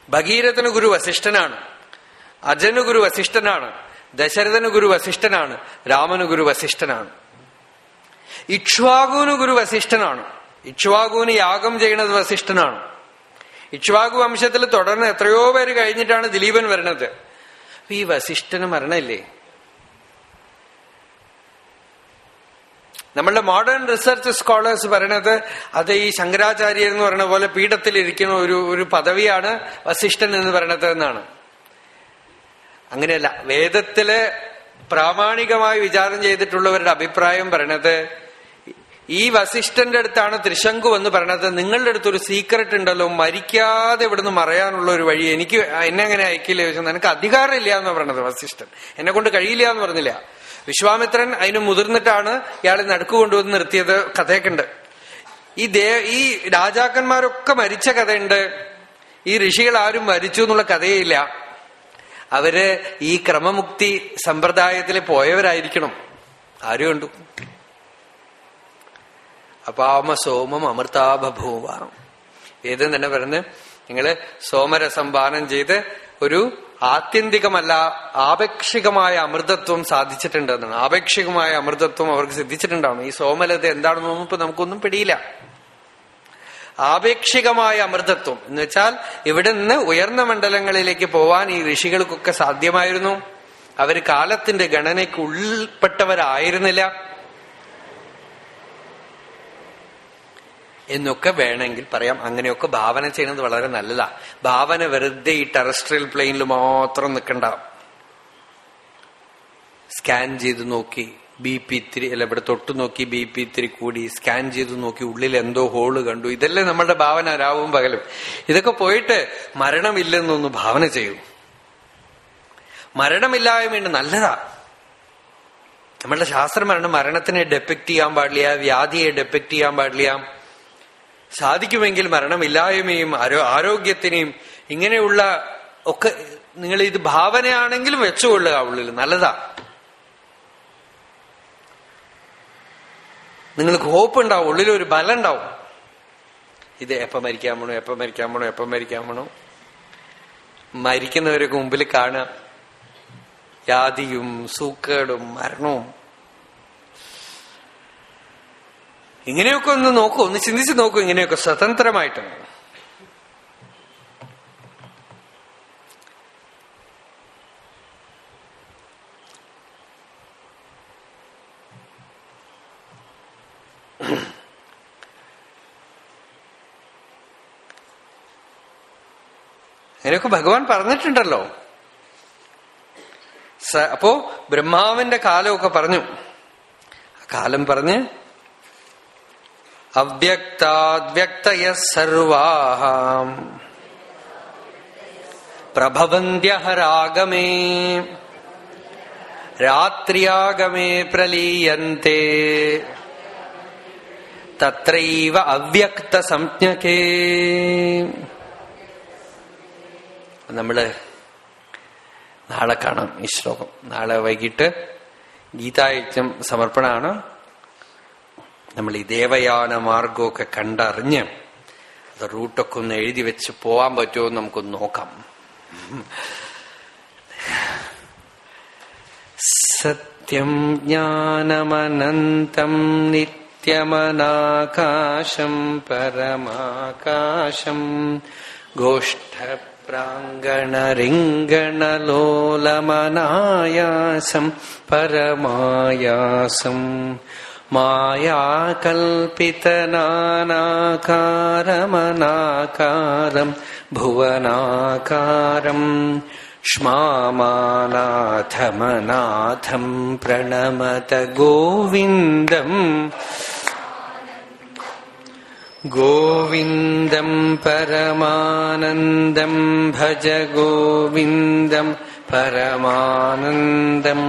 ഭഗീരഥന് ഗുരു വസിഷ്ഠനാണ്. അജന് ഗുരു വസിഷ്ഠനാണ്. ദശരഥന് ഗുരു വസിഷ്ഠനാണ്. രാമന് ഗുരു വസിഷ്ഠനാണ്. ഇക്ഷ്വാകുവിന് ഗുരു വസിഷ്ഠനാണ്. ഇക്ഷ്വാകുവിന് യാഗം ചെയ്യുന്നത് വസിഷ്ഠനാണ്. ഇക്ഷ്വാകു വംശത്തിൽ തുടർന്ന് എത്രയോ പേര് കഴിഞ്ഞിട്ടാണ് ദിലീപൻ വരുന്നത്. അപ്പൊ ഈ വസിഷ്ഠന് മരണമില്ലേ? നമ്മളുടെ മോഡേൺ റിസർച്ച് സ്കോളേഴ്സ് പറയണത് അത് ഈ ശങ്കരാചാര്യ എന്ന് പറയുന്ന പോലെ പീഠത്തിൽ ഇരിക്കുന്ന ഒരു ഒരു പദവിയാണ് വസിഷ്ഠൻ എന്ന് പറയണത് എന്നാണ്. അങ്ങനെയല്ല വേദത്തിൽ പ്രാമാണികമായി വിചാരം ചെയ്തിട്ടുള്ളവരുടെ അഭിപ്രായം പറയണത് ഈ വസിഷ്ഠന്റെ അടുത്താണ് തൃശങ്കു എന്ന് പറയണത്. നിങ്ങളുടെ അടുത്തൊരു സീക്രട്ട് ഉണ്ടല്ലോ. മരിക്കാതെ ഇവിടുന്ന് മറയാനുള്ള ഒരു വഴി എനിക്ക് എന്നെ അങ്ങനെ അയക്കില്ല. ചോദിച്ചാൽ എനിക്ക് അധികാരം ഇല്ല എന്ന് പറയണത് വസിഷ്ഠൻ. എന്നെ കൊണ്ട് കഴിയില്ല എന്ന് പറഞ്ഞില്ല. വിശ്വാമിത്രൻ അതിന് മുതിർന്നിട്ടാണ് ഇയാളെ നടുക്ക് കൊണ്ടുവന്ന് നിർത്തിയത് കഥയൊക്കെ ഉണ്ട് ഈ ദേ ഈ രാജാക്കന്മാരൊക്കെ മരിച്ച കഥയുണ്ട്. ഈ ഋഷികൾ ആരും മരിച്ചു എന്നുള്ള കഥയില്ല. അവർ ഈ ക്രമമുക്തി സമ്പ്രദായത്തിൽ പോയവരായിരിക്കണം. ആരും കണ്ടു? അപാമ സോമം അമൃതാഭൂവ വേദം തന്നെ പറഞ്ഞ് നിങ്ങൾ സോമരസം പാനം ചെയ്ത് ഒരു ആത്യന്തികമല്ല ആപേക്ഷികമായ അമൃതത്വം സാധിച്ചിട്ടുണ്ടെന്നാണ്. ആപേക്ഷികമായ അമൃതത്വം അവർക്ക് സിദ്ധിച്ചിട്ടുണ്ടാവണം. ഈ സോമലത എന്താണെന്നൊന്നും ഇപ്പൊ നമുക്കൊന്നും പിടിയില്ല. ആപേക്ഷികമായ അമൃതത്വം എന്ന് വെച്ചാൽ ഇവിടെ നിന്ന് ഉയർന്ന മണ്ഡലങ്ങളിലേക്ക് പോവാൻ ഈ ഋഷികൾക്കൊക്കെ സാധ്യമായിരുന്നു. അവർ കാലത്തിന്റെ ഗണനയ്ക്ക് ഉൾപ്പെട്ടവരായിരുന്നില്ല. എന്നൊക്കെ വേണമെങ്കിൽ പറയാം. അങ്ങനെയൊക്കെ ഭാവന ചെയ്യുന്നത് വളരെ നല്ലതാ. ഭാവന വെറുതെ ഈ ടെറസ്ട്രിയൽ പ്ലെയിനിൽ മാത്രം നിൽക്കണ്ട. സ്കാൻ ചെയ്ത് നോക്കി ബി പി ഇത്തിരി അല്ല ഇവിടെ തൊട്ട് നോക്കി ബി പി ഇത്തിരി കൂടി സ്കാൻ ചെയ്ത് നോക്കി ഉള്ളിൽ എന്തോ ഹോൾ കണ്ടു. ഇതല്ലേ നമ്മളുടെ ഭാവന രാവും പകലും. ഇതൊക്കെ പോയിട്ട് മരണമില്ലെന്നൊന്ന് ഭാവന ചെയ്യൂ. മരണമില്ലായ്മയുണ്ട് നല്ലതാ. നമ്മളുടെ ശാസ്ത്രം മരണം മരണത്തിനെ ഡെപ്പക്ട് ചെയ്യാൻ പാടില്ല വ്യാധിയെ ഡെപ്പക്ട് ചെയ്യാൻ പാടില്ല. സാധിക്കുമെങ്കിൽ മരണമില്ലായ്മയും ആരോ ആരോഗ്യത്തിനെയും ഇങ്ങനെയുള്ള ഒക്കെ നിങ്ങൾ ഇത് ഭാവനയാണെങ്കിലും വെച്ചുകൊള്ളുക ഉള്ളിൽ. നല്ലതാ. നിങ്ങൾക്ക് ഹോപ്പ് ഉണ്ടാവും ഒരു ബലം ഉണ്ടാവും ഇത് എപ്പ മരിക്കാൻ പോണോ എപ്പ മരിക്കാൻ പോണോ എപ്പ മരിക്കാൻ പോണോ. മരിക്കുന്നവരൊക്കെ മുമ്പിൽ കാണാം ജാതിയും സൂക്കേടും മരണവും. ഇങ്ങനെയൊക്കെ ഒന്ന് നോക്കൂ ഒന്ന് ചിന്തിച്ച് നോക്കൂ ഇങ്ങനെയൊക്കെ സ്വതന്ത്രമായിട്ട് അങ്ങനെയൊക്കെ ഭഗവാൻ പറഞ്ഞിട്ടുണ്ടല്ലോ. അപ്പോ ബ്രഹ്മാവിന്റെ കാലമൊക്കെ പറഞ്ഞു. കാലം പറഞ്ഞ് അവ്യക്താദ്വ്യക്തയ സർവാഹ പ്രഭവന്ത്യഹരാഗമേ രാത്രിയാഗമേ പ്രലീയത്തെ തത്രൈവ അവ്യക്ത സംജ്ഞകേ നമ്മൾ നാളെ കാണാം ഈ ശ്ലോകം. നാളെ വൈകിട്ട് ഗീതായജ്ഞം സമർപ്പണമാണ്. നമ്മൾ ഈ ദേവയാന മാർഗമൊക്കെ കണ്ടറിഞ്ഞ് അത് റൂട്ടൊക്കെ ഒന്ന് എഴുതി വെച്ച് പോവാൻ പറ്റുമോ നമുക്കൊന്ന് നോക്കാം. സത്യം ജ്ഞാനമനന്തം നിത്യമനാകാശം പരമാകാശം ഗോഷ്ഠപ്രാങ്കണരിങ്കണലോലമനായാസം പരമായാസം मायाकल्पितनानाकारमनाकारम् भुवनाकारम् क्ष्मामानाथमनाथम् प्रणमत गोविन्दम् गोविन्दम् परमानन्दम् भज गोविन्दम् परमानन्दम्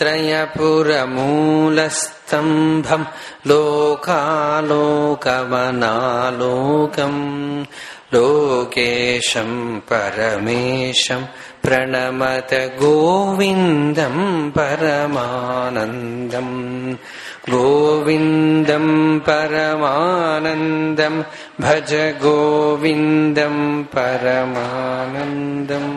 लोकत्रयपुरमूलस्तम्भम् लोकालोकमनालोकम् लोकेशम् परमेशम् प्रणमत गोविन्दम् परमानन्दम् गोविन्दम् परमानन्दम् भज गोविन्दम् परमानन्दम्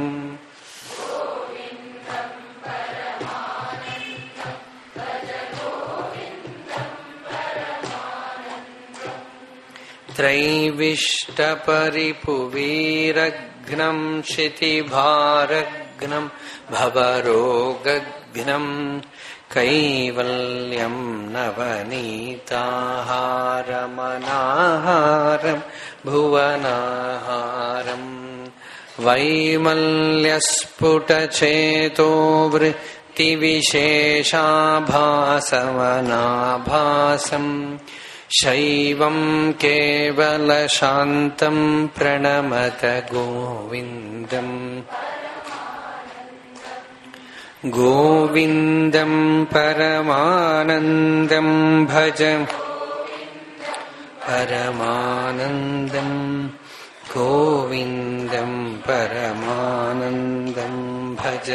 त्रैविष्टपरिपुवीरघ्नम् क्षितिभारघ्नम् भवरोगघ्नम् कैवल्यम् नवनीताहारमनाहारम् भुवनाहारम् वैमल्यस्फुटचेतो वृत्तिविशेषाभासमनाभासम् शैवम् केवलशान्तम् प्रणमत गोविन्दम् गोविन्दम् परमानन्दम् भज परमानन्दम् गोविन्दम् परमानन्दम् भज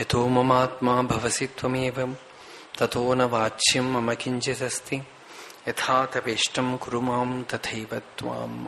यतो ममात्मा भवसि त्वमेव, ततो न वाच्यम मम किञ्चिदस्ति। यथा तपेष्टम कुरु माँ, तथैव त्वाम्